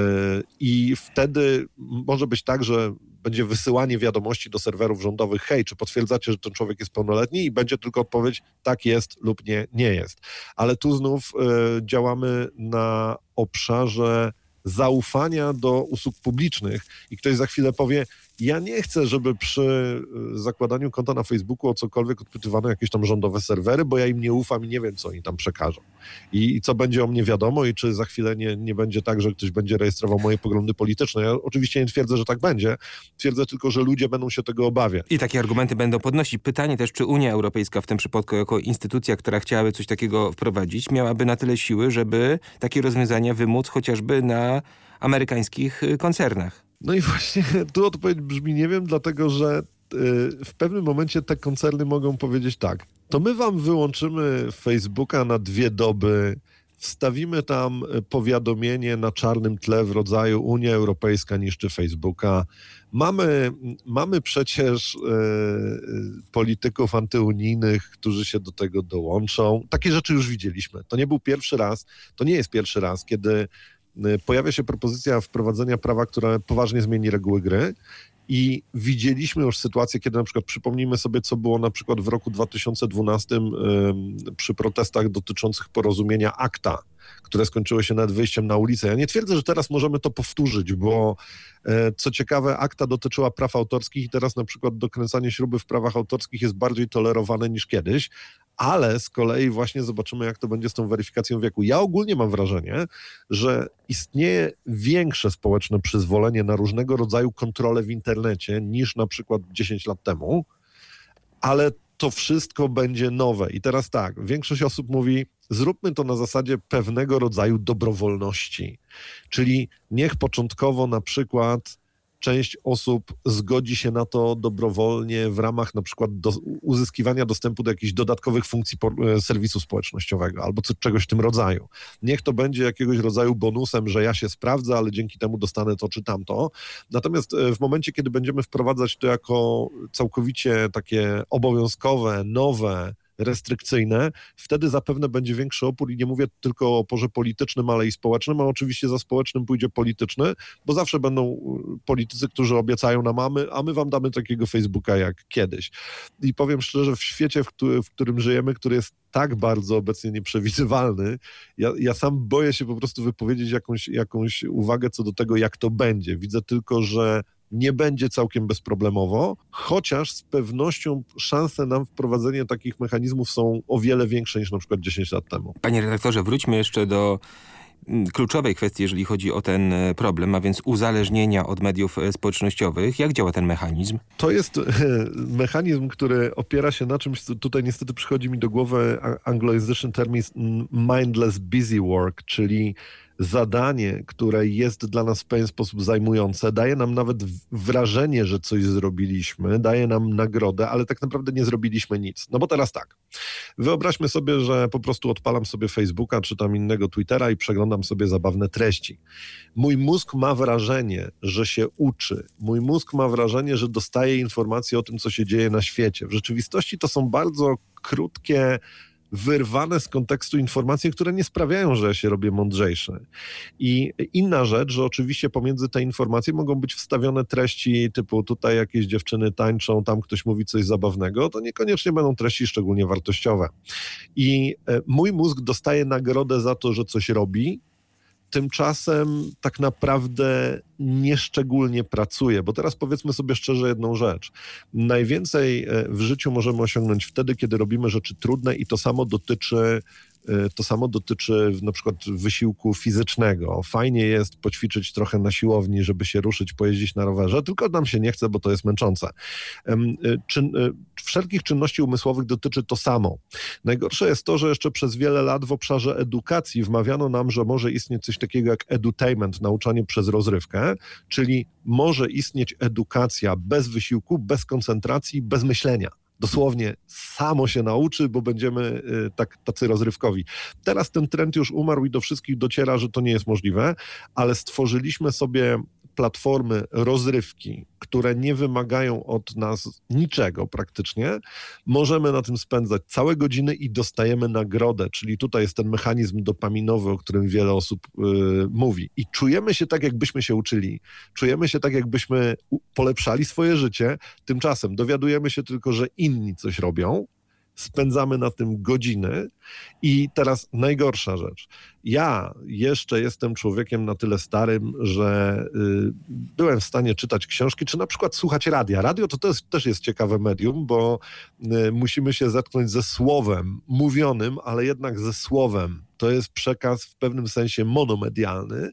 I wtedy może być tak, że będzie wysyłanie wiadomości do serwerów rządowych, hej, czy potwierdzacie, że ten człowiek jest pełnoletni i będzie tylko odpowiedź, tak jest lub nie, nie jest. Ale tu znów y, działamy na obszarze zaufania do usług publicznych i ktoś za chwilę powie, ja nie chcę, żeby przy y, zakładaniu konta na Facebooku o cokolwiek odpytywano jakieś tam rządowe serwery, bo ja im nie ufam i nie wiem, co oni tam przekażą. I, i co będzie o mnie wiadomo i czy za chwilę nie, nie będzie tak, że ktoś będzie rejestrował moje poglądy polityczne. Ja oczywiście nie twierdzę, że tak będzie. Twierdzę tylko, że ludzie będą się tego obawiać. I takie argumenty będą podnosić. Pytanie też, czy Unia Europejska w tym przypadku jako instytucja, która chciałaby coś takiego wprowadzić, miałaby na tyle siły, żeby takie rozwiązania wymóc chociażby na amerykańskich y, koncernach. No i właśnie tu odpowiedź brzmi nie wiem, dlatego że y, w pewnym momencie te koncerny mogą powiedzieć tak, to my wam wyłączymy Facebooka na dwie doby, wstawimy tam powiadomienie na czarnym tle w rodzaju Unia Europejska niszczy Facebooka. Mamy, mamy przecież e, polityków antyunijnych, którzy się do tego dołączą. Takie rzeczy już widzieliśmy. To nie był pierwszy raz, to nie jest pierwszy raz, kiedy Y, pojawia się propozycja wprowadzenia prawa, które poważnie zmieni reguły gry. I widzieliśmy już sytuację, kiedy na przykład przypomnijmy sobie, co było na przykład w roku 2012 przy protestach dotyczących porozumienia akta, które skończyły się nawet wyjściem na ulicę. Ja nie twierdzę, że teraz możemy to powtórzyć, bo e, co ciekawe, akta dotyczyła praw autorskich i teraz na przykład dokręcanie śruby w prawach autorskich jest bardziej tolerowane niż kiedyś, ale z kolei właśnie zobaczymy, jak to będzie z tą weryfikacją wieku. Ja ogólnie mam wrażenie, że istnieje większe społeczne przyzwolenie na różnego rodzaju kontrole w internecie niż na przykład 10 lat temu, ale to wszystko będzie nowe. I teraz tak, większość osób mówi, zróbmy to na zasadzie pewnego rodzaju dobrowolności. Czyli niech początkowo na przykład część osób zgodzi się na to dobrowolnie w ramach na przykład do, uzyskiwania dostępu do jakichś dodatkowych funkcji e, serwisu społecznościowego albo co, czegoś w tym rodzaju. Niech to będzie jakiegoś rodzaju bonusem, że ja się sprawdzę, ale dzięki temu dostanę to czy tamto. Natomiast e, w momencie, kiedy będziemy wprowadzać to jako całkowicie takie obowiązkowe, nowe, restrykcyjne, wtedy zapewne będzie większy opór i nie mówię tylko o oporze politycznym, ale i społecznym, a oczywiście za społecznym pójdzie polityczny, bo zawsze będą y, politycy, którzy obiecają nam, mamy, a my wam damy takiego Facebooka jak kiedyś. I powiem szczerze, w świecie, w, który, w którym żyjemy, który jest tak bardzo obecnie nieprzewidywalny, ja, ja sam boję się po prostu wypowiedzieć jakąś, jakąś uwagę co do tego, jak to będzie. Widzę tylko, że nie będzie całkiem bezproblemowo, chociaż z pewnością szanse na wprowadzenie takich mechanizmów są o wiele większe niż na przykład 10 lat temu. Panie redaktorze, wróćmy jeszcze do mm, kluczowej kwestii, jeżeli chodzi o ten e, problem, a więc uzależnienia od mediów e, społecznościowych. Jak działa ten mechanizm? To jest e, mechanizm, który opiera się na czymś, co tutaj niestety przychodzi mi do głowy anglojęzyczny termin mindless busy work, czyli zadanie, które jest dla nas w pewien sposób zajmujące, daje nam nawet wrażenie, że coś zrobiliśmy, daje nam nagrodę, ale tak naprawdę nie zrobiliśmy nic. No bo teraz tak, wyobraźmy sobie, że po prostu odpalam sobie Facebooka czy tam innego Twittera i przeglądam sobie zabawne treści. Mój mózg ma wrażenie, że się uczy. Mój mózg ma wrażenie, że dostaje informacje o tym, co się dzieje na świecie. W rzeczywistości to są bardzo krótkie wyrwane z kontekstu informacje, które nie sprawiają, że się robię mądrzejszy. I inna rzecz, że oczywiście pomiędzy te informacje mogą być wstawione treści typu tutaj jakieś dziewczyny tańczą, tam ktoś mówi coś zabawnego, to niekoniecznie będą treści szczególnie wartościowe. I e, mój mózg dostaje nagrodę za to, że coś robi, tymczasem tak naprawdę nieszczególnie pracuje. Bo teraz powiedzmy sobie szczerze jedną rzecz. Najwięcej e, w życiu możemy osiągnąć wtedy, kiedy robimy rzeczy trudne i to samo dotyczy To samo dotyczy na przykład wysiłku fizycznego. Fajnie jest poćwiczyć trochę na siłowni, żeby się ruszyć, pojeździć na rowerze, tylko nam się nie chce, bo to jest męczące. Y, Czyn, y, wszelkich czynności umysłowych dotyczy to samo. Najgorsze jest to, że jeszcze przez wiele lat w obszarze edukacji wmawiano nam, że może istnieć coś takiego jak edutainment, nauczanie przez rozrywkę, czyli może istnieć edukacja bez wysiłku, bez koncentracji, bez myślenia dosłownie samo się nauczy, bo będziemy y, tak, tacy rozrywkowi. Teraz ten trend już umarł i do wszystkich dociera, że to nie jest możliwe, ale stworzyliśmy sobie platformy rozrywki, które nie wymagają od nas niczego praktycznie. Możemy na tym spędzać całe godziny i dostajemy nagrodę, czyli tutaj jest ten mechanizm dopaminowy, o którym wiele osób y, mówi. I czujemy się tak, jakbyśmy się uczyli. Czujemy się tak, jakbyśmy polepszali swoje życie. Tymczasem dowiadujemy się tylko, że inni coś robią, spędzamy na tym godziny i teraz najgorsza rzecz. Ja jeszcze jestem człowiekiem na tyle starym, że y, byłem w stanie czytać książki, czy na przykład słuchać radia. Radio to też, też jest ciekawe medium, bo y, musimy się zetknąć ze słowem mówionym, ale jednak ze słowem. To jest przekaz w pewnym sensie monomedialny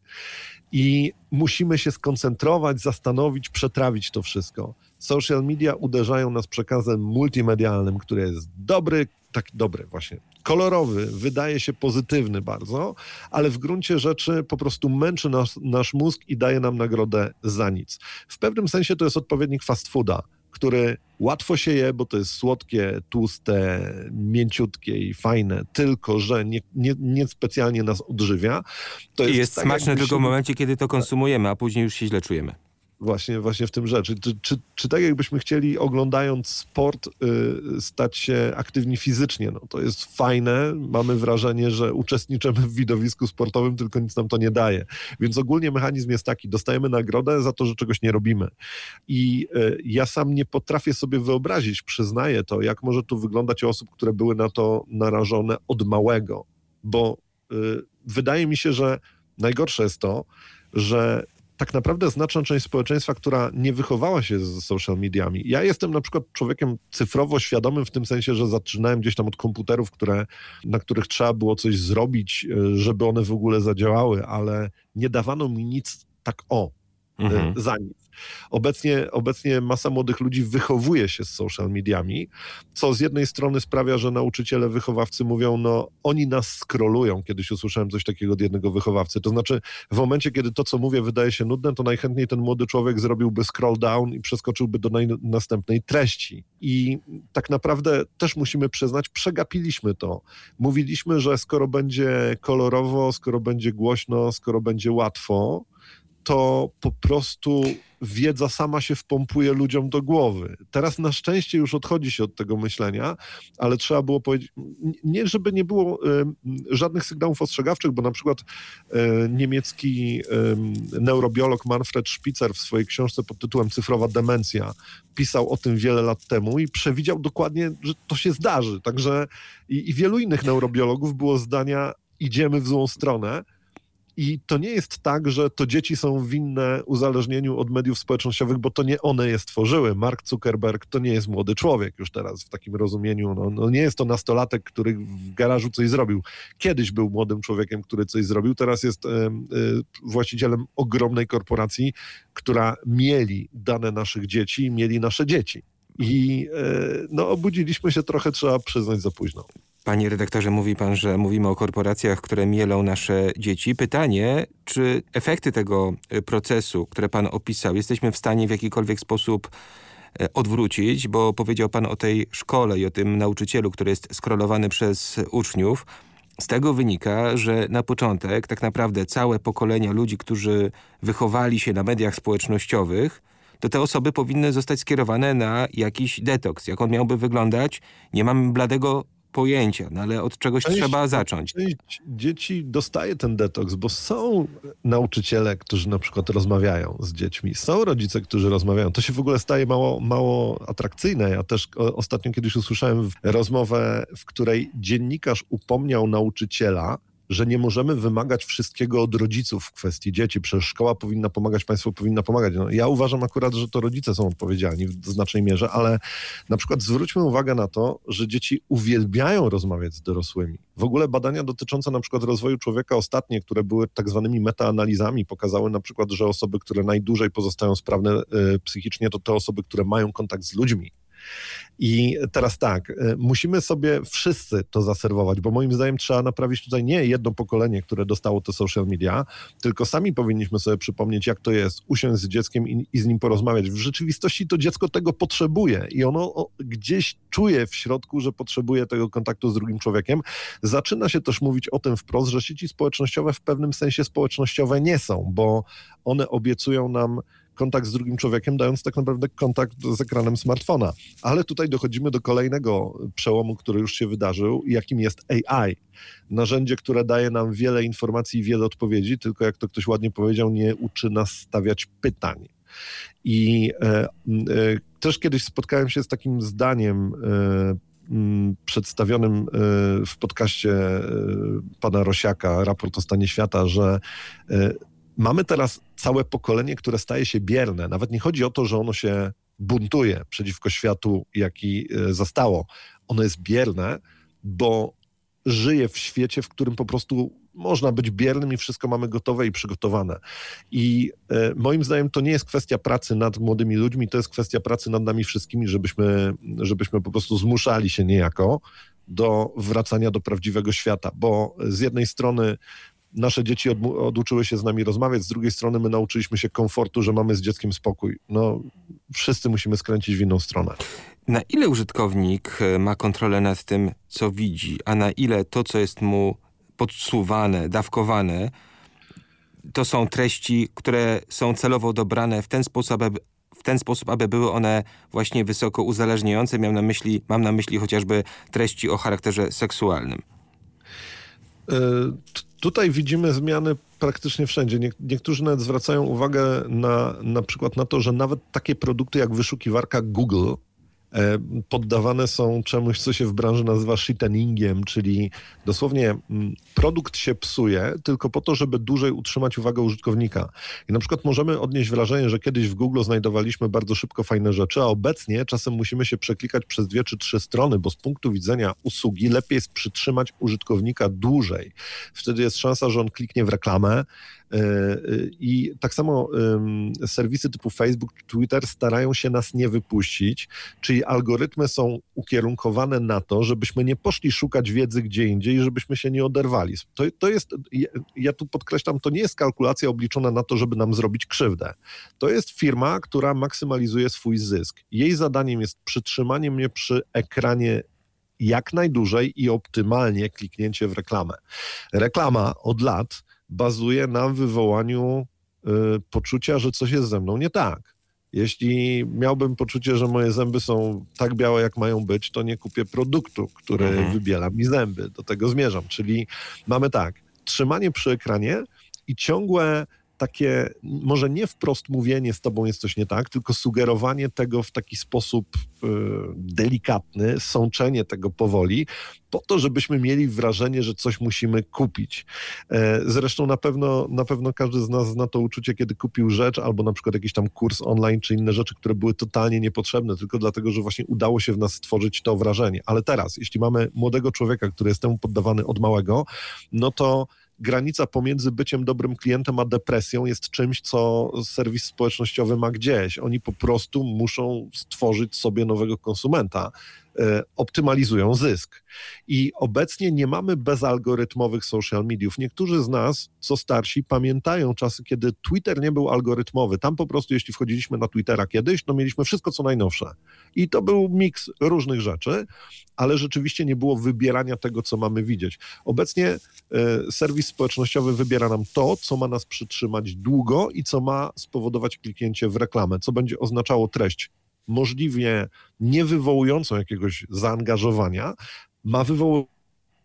i musimy się skoncentrować, zastanowić, przetrawić to wszystko. Social media uderzają nas przekazem multimedialnym, który jest dobry, tak dobry właśnie, kolorowy, wydaje się pozytywny bardzo, ale w gruncie rzeczy po prostu męczy nas, nasz mózg i daje nam nagrodę za nic. W pewnym sensie to jest odpowiednik fast fooda, który łatwo się je, bo to jest słodkie, tłuste, mięciutkie i fajne, tylko że nie, nie, nie specjalnie nas odżywia. To I jest tak, smaczne tylko w momencie, kiedy to konsumujemy, a później już się źle czujemy. Właśnie, właśnie w tym rzecz. Czy, czy, czy tak jakbyśmy chcieli oglądając sport y, stać się aktywni fizycznie? No, to jest fajne, mamy wrażenie, że uczestniczymy w widowisku sportowym, tylko nic nam to nie daje. Więc ogólnie mechanizm jest taki, dostajemy nagrodę za to, że czegoś nie robimy. I y, ja sam nie potrafię sobie wyobrazić, przyznaję to, jak może to wyglądać u osób, które były na to narażone od małego. Bo y, wydaje mi się, że najgorsze jest to, że tak naprawdę znaczna część społeczeństwa, która nie wychowała się z social mediami. Ja jestem na przykład człowiekiem cyfrowo świadomym w tym sensie, że zaczynałem gdzieś tam od komputerów, które, na których trzeba było coś zrobić, y, żeby one w ogóle zadziałały, ale nie dawano mi nic tak o, Mhm. za nic. Obecnie, obecnie masa młodych ludzi wychowuje się z social mediami, co z jednej strony sprawia, że nauczyciele, wychowawcy mówią, no oni nas skrolują. Kiedyś usłyszałem coś takiego od jednego wychowawcy. To znaczy, w momencie, kiedy to, co mówię, wydaje się nudne, to najchętniej ten młody człowiek zrobiłby scroll down i przeskoczyłby do następnej treści. I tak naprawdę też musimy przyznać, przegapiliśmy to. Mówiliśmy, że skoro będzie kolorowo, skoro będzie głośno, skoro będzie łatwo, to po prostu wiedza sama się wpompuje ludziom do głowy. Teraz na szczęście już odchodzi się od tego myślenia, ale trzeba było powiedzieć, nie żeby nie było żadnych sygnałów ostrzegawczych, bo na przykład niemiecki em, neurobiolog Manfred Spitzer w swojej książce pod tytułem Cyfrowa demencja pisał o tym wiele lat temu i przewidział dokładnie, że to się zdarzy. Także i, i wielu innych neurobiologów było zdania, idziemy w złą stronę. I to nie jest tak, że to dzieci są winne uzależnieniu od mediów społecznościowych, bo to nie one je stworzyły. Mark Zuckerberg to nie jest młody człowiek już teraz w takim rozumieniu. No, no nie jest to nastolatek, który w garażu coś zrobił. Kiedyś był młodym człowiekiem, który coś zrobił, teraz jest em, y, właścicielem ogromnej korporacji, która mieli dane naszych dzieci, mieli nasze dzieci. I e, no, obudziliśmy się trochę, trzeba przyznać, za późno. Panie redaktorze, mówi pan, że mówimy o korporacjach, które mielą nasze dzieci. Pytanie, czy efekty tego y, procesu, które pan opisał, jesteśmy w stanie w jakikolwiek sposób e, odwrócić, bo powiedział pan o tej szkole i o tym nauczycielu, który jest skrolowany przez uczniów. Z tego wynika, że na początek tak naprawdę całe pokolenia ludzi, którzy wychowali się na mediach społecznościowych, to te osoby powinny zostać skierowane na jakiś detoks. Jak on miałby wyglądać, nie mam bladego pojęcia, no ale od czegoś Część- trzeba zacząć. Część dzieci dostaje ten detoks, bo są nauczyciele, którzy na przykład rozmawiają z dziećmi, są rodzice, którzy rozmawiają. To się w ogóle staje mało, mało atrakcyjne. Ja też ostatnio kiedyś usłyszałem rozmowę, w której dziennikarz upomniał nauczyciela, że nie możemy wymagać wszystkiego od rodziców w kwestii dzieci. Przecież szkoła powinna pomagać, państwo powinna pomagać. No, ja uważam akurat, że to rodzice są odpowiedzialni w znacznej mierze, ale na przykład zwróćmy uwagę na to, że dzieci uwielbiają rozmawiać z dorosłymi. W ogóle badania dotyczące na przykład rozwoju człowieka ostatnie, które były tak zwanymi metaanalizami, pokazały na przykład, że osoby, które najdłużej pozostają sprawne y, psychicznie, to te osoby, które mają kontakt z ludźmi. I teraz tak, y, musimy sobie wszyscy to zaserwować, bo moim zdaniem trzeba naprawić tutaj nie jedno pokolenie, które dostało te social media, tylko sami powinniśmy sobie przypomnieć, jak to jest usiąść z dzieckiem i, i z nim porozmawiać. W rzeczywistości to dziecko tego potrzebuje i ono o, gdzieś czuje w środku, że potrzebuje tego kontaktu z drugim człowiekiem. Zaczyna się też mówić o tym wprost, że sieci społecznościowe w pewnym sensie społecznościowe nie są, bo one obiecują nam kontakt z drugim człowiekiem, dając tak naprawdę kontakt z ekranem smartfona. Ale tutaj dochodzimy do kolejnego przełomu, który już się wydarzył, jakim jest AI. Narzędzie, które daje nam wiele informacji i wiele odpowiedzi, tylko jak to ktoś ładnie powiedział, nie uczy nas stawiać pytań. I e, e, też kiedyś spotkałem się z takim zdaniem e, przedstawionym e, w podcaście e, pana Rosiaka, raport o stanie świata, że e, mamy teraz całe pokolenie, które staje się bierne. Nawet nie chodzi o to, że ono się buntuje przeciwko światu, jaki e, zastało. Ono jest bierne, bo żyje w świecie, w którym po prostu można być biernym i wszystko mamy gotowe i przygotowane. I e, moim zdaniem to nie jest kwestia pracy nad młodymi ludźmi, to jest kwestia pracy nad nami wszystkimi, żebyśmy, żebyśmy po prostu zmuszali się niejako do wracania do prawdziwego świata, bo z jednej strony nasze dzieci od, oduczyły się z nami rozmawiać, z drugiej strony my nauczyliśmy się komfortu, że mamy z dzieckiem spokój. No, wszyscy musimy skręcić w inną stronę. Na ile użytkownik e, ma kontrolę nad tym, co widzi, a na ile to, co jest mu podsuwane, dawkowane, to są treści, które są celowo dobrane w ten sposób, aby, w ten sposób, aby były one właśnie wysoko uzależniające. Mam na myśli, mam na myśli chociażby treści o charakterze seksualnym. E, tutaj widzimy zmiany praktycznie wszędzie. Nie, niektórzy nawet zwracają uwagę na, na przykład na to, że nawet takie produkty jak wyszukiwarka Google poddawane są czemuś, co się w branży nazywa shitteningiem, czyli dosłownie mm, produkt się psuje tylko po to, żeby dłużej utrzymać uwagę użytkownika. I na przykład możemy odnieść wrażenie, że kiedyś w Google znajdowaliśmy bardzo szybko fajne rzeczy, a obecnie czasem musimy się przeklikać przez dwie czy trzy strony, bo z punktu widzenia usługi lepiej jest przytrzymać użytkownika dłużej. Wtedy jest szansa, że on kliknie w reklamę, E, e, I tak samo serwisy typu Facebook, Twitter starają się nas nie wypuścić, czyli algorytmy są ukierunkowane na to, żebyśmy nie poszli szukać wiedzy gdzie indziej, żebyśmy się nie oderwali. To, to jest, ja tu podkreślam, to nie jest kalkulacja obliczona na to, żeby nam zrobić krzywdę. To jest firma, która maksymalizuje swój zysk. Jej zadaniem jest przytrzymanie mnie przy ekranie jak najdłużej i optymalnie kliknięcie w reklamę. Reklama od lat bazuje na wywołaniu y, poczucia, że coś jest ze mną nie tak. Jeśli miałbym poczucie, że moje zęby są tak białe, jak mają być, to nie kupię produktu, który mhm. wybiela mi zęby. Do tego zmierzam. Czyli mamy tak, trzymanie przy ekranie i ciągłe takie, może nie wprost mówienie z tobą jest coś nie tak, tylko sugerowanie tego w taki sposób y, delikatny, sączenie tego powoli, po to, żebyśmy mieli wrażenie, że coś musimy kupić. E, zresztą na pewno, na pewno każdy z nas zna to uczucie, kiedy kupił rzecz albo na przykład jakiś tam kurs online czy inne rzeczy, które były totalnie niepotrzebne, tylko dlatego, że właśnie udało się w nas stworzyć to wrażenie. Ale teraz, jeśli mamy młodego człowieka, który jest temu poddawany od małego, no to granica pomiędzy byciem dobrym klientem a depresją jest czymś, co serwis społecznościowy ma gdzieś. Oni po prostu muszą stworzyć sobie nowego konsumenta. E, optymalizują zysk. I obecnie nie mamy bezalgorytmowych social mediów. Niektórzy z nas, co starsi, pamiętają czasy, kiedy Twitter nie był algorytmowy. Tam po prostu, jeśli wchodziliśmy na Twittera kiedyś, to mieliśmy wszystko, co najnowsze. I to był miks różnych rzeczy, ale rzeczywiście nie było wybierania tego, co mamy widzieć. Obecnie y, serwis społecznościowy wybiera nam to, co ma nas przytrzymać długo i co ma spowodować kliknięcie w reklamę, co będzie oznaczało treść możliwie nie wywołującą jakiegoś zaangażowania, ma wywoływać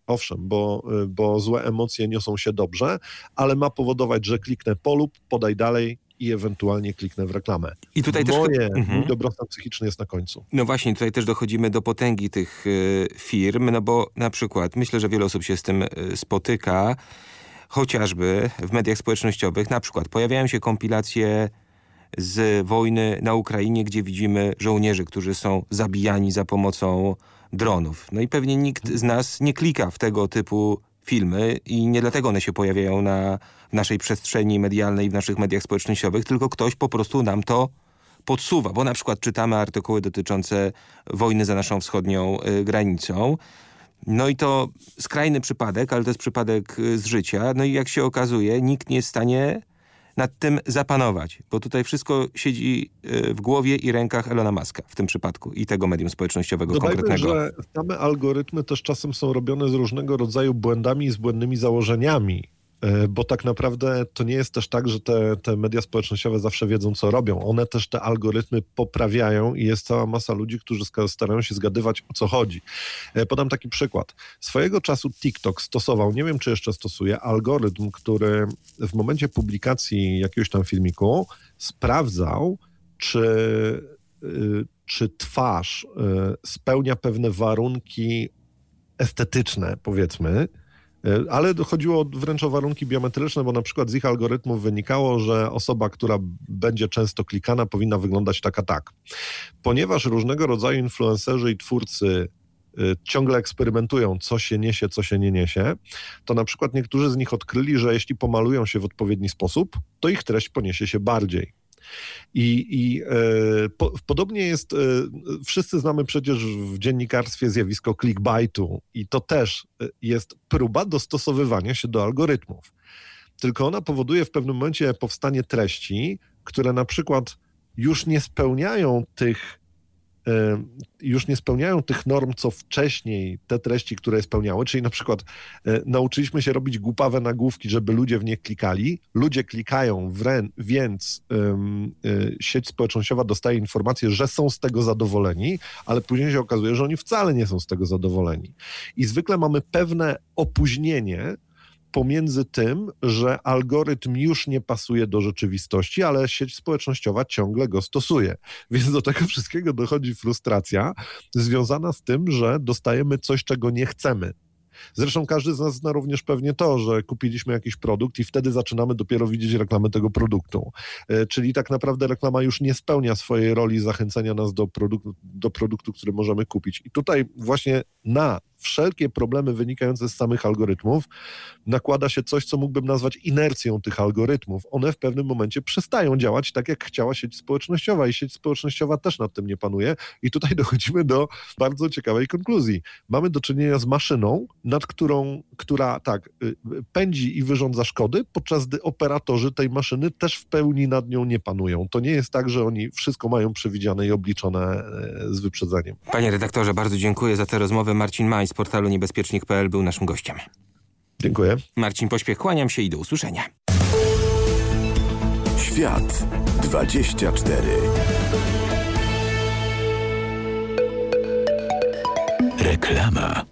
owszem, bo, bo złe emocje niosą się dobrze, ale ma powodować, że kliknę polub, podaj dalej i ewentualnie kliknę w reklamę. I tutaj też... Moje, Mhm. mój dobrostan psychiczny jest na końcu. No właśnie, tutaj też dochodzimy do potęgi tych y, firm, no bo na przykład myślę, że wiele osób się z tym y, spotyka, chociażby w mediach społecznościowych, na przykład pojawiają się kompilacje z wojny na Ukrainie, gdzie widzimy żołnierzy, którzy są zabijani za pomocą dronów. No i pewnie nikt z nas nie klika w tego typu filmy i nie dlatego one się pojawiają na naszej przestrzeni medialnej, w naszych mediach społecznościowych, tylko ktoś po prostu nam to podsuwa, bo na przykład czytamy artykuły dotyczące wojny za naszą wschodnią y, granicą. No i to skrajny przypadek, ale to jest przypadek y, z życia. No i jak się okazuje, nikt nie jest w stanie nad tym zapanować, bo tutaj wszystko siedzi y, w głowie i rękach Elona Muska w tym przypadku i tego medium społecznościowego Dodajmy, konkretnego. że same algorytmy też czasem są robione z różnego rodzaju błędami i z błędnymi założeniami. E, Bo tak naprawdę to nie jest też tak, że te, te media społecznościowe zawsze wiedzą, co robią. One też te algorytmy poprawiają i jest cała masa ludzi, którzy starają się zgadywać, o co chodzi. E, Podam taki przykład. Swojego czasu TikTok stosował, nie wiem czy jeszcze stosuje, algorytm, który w momencie publikacji jakiegoś tam filmiku sprawdzał, czy, y, czy twarz y, spełnia pewne warunki estetyczne, powiedzmy, ale chodziło wręcz o warunki biometryczne, bo na przykład z ich algorytmów wynikało, że osoba, która będzie często klikana, powinna wyglądać tak a tak. Ponieważ różnego rodzaju influencerzy i twórcy y, ciągle eksperymentują, co się niesie, co się nie niesie, to na przykład niektórzy z nich odkryli, że jeśli pomalują się w odpowiedni sposób, to ich treść poniesie się bardziej. I, i e, po, podobnie jest, e, wszyscy znamy przecież w dziennikarstwie zjawisko clickbaitu i to też e, jest próba dostosowywania się do algorytmów. Tylko ona powoduje w pewnym momencie powstanie treści, które na przykład już nie spełniają tych już nie spełniają tych norm, co wcześniej te treści, które spełniały, czyli na przykład e, nauczyliśmy się robić głupawe nagłówki, żeby ludzie w nie klikali, ludzie klikają, wrę, więc y, sieć społecznościowa dostaje informację, że są z tego zadowoleni, ale później się okazuje, że oni wcale nie są z tego zadowoleni. I zwykle mamy pewne opóźnienie, pomiędzy tym, że algorytm już nie pasuje do rzeczywistości, ale sieć społecznościowa ciągle go stosuje. Więc do tego wszystkiego dochodzi frustracja związana z tym, że dostajemy coś, czego nie chcemy. Zresztą każdy z nas zna również pewnie to, że kupiliśmy jakiś produkt i wtedy zaczynamy dopiero widzieć reklamę tego produktu. E, Czyli tak naprawdę reklama już nie spełnia swojej roli zachęcania nas do produktu, do produktu, który możemy kupić. I tutaj właśnie na wszelkie problemy wynikające z samych algorytmów nakłada się coś, co mógłbym nazwać inercją tych algorytmów. One w pewnym momencie przestają działać tak, jak chciała sieć społecznościowa i sieć społecznościowa też nad tym nie panuje. I tutaj dochodzimy do bardzo ciekawej konkluzji. Mamy do czynienia z maszyną, nad którą, która tak, y, pędzi i wyrządza szkody, podczas gdy operatorzy tej maszyny też w pełni nad nią nie panują. To nie jest tak, że oni wszystko mają przewidziane i obliczone e, z wyprzedzeniem. Panie redaktorze, bardzo dziękuję za tę rozmowę. Marcin Maj z portalu niebezpiecznik.pl był naszym gościem. Dziękuję. Marcin Pośpiech, kłaniam się i do usłyszenia. Świat 24. Reklama.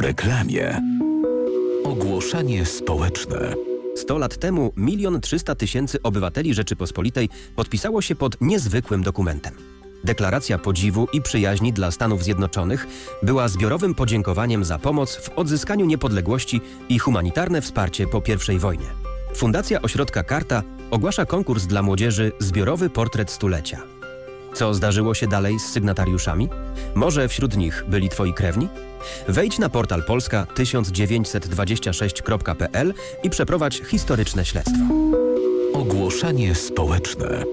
Reklamie. Ogłoszenie społeczne. 100 lat temu milion 300 tysięcy obywateli Rzeczypospolitej podpisało się pod niezwykłym dokumentem. Deklaracja podziwu i przyjaźni dla Stanów Zjednoczonych była zbiorowym podziękowaniem za pomoc w odzyskaniu niepodległości i humanitarne wsparcie po I wojnie. Fundacja Ośrodka Karta ogłasza konkurs dla młodzieży Zbiorowy Portret Stulecia. Co zdarzyło się dalej z sygnatariuszami? Może wśród nich byli twoi krewni? Wejdź na portal polska 1926.pl i przeprowadź historyczne śledztwo. Ogłoszenie społeczne.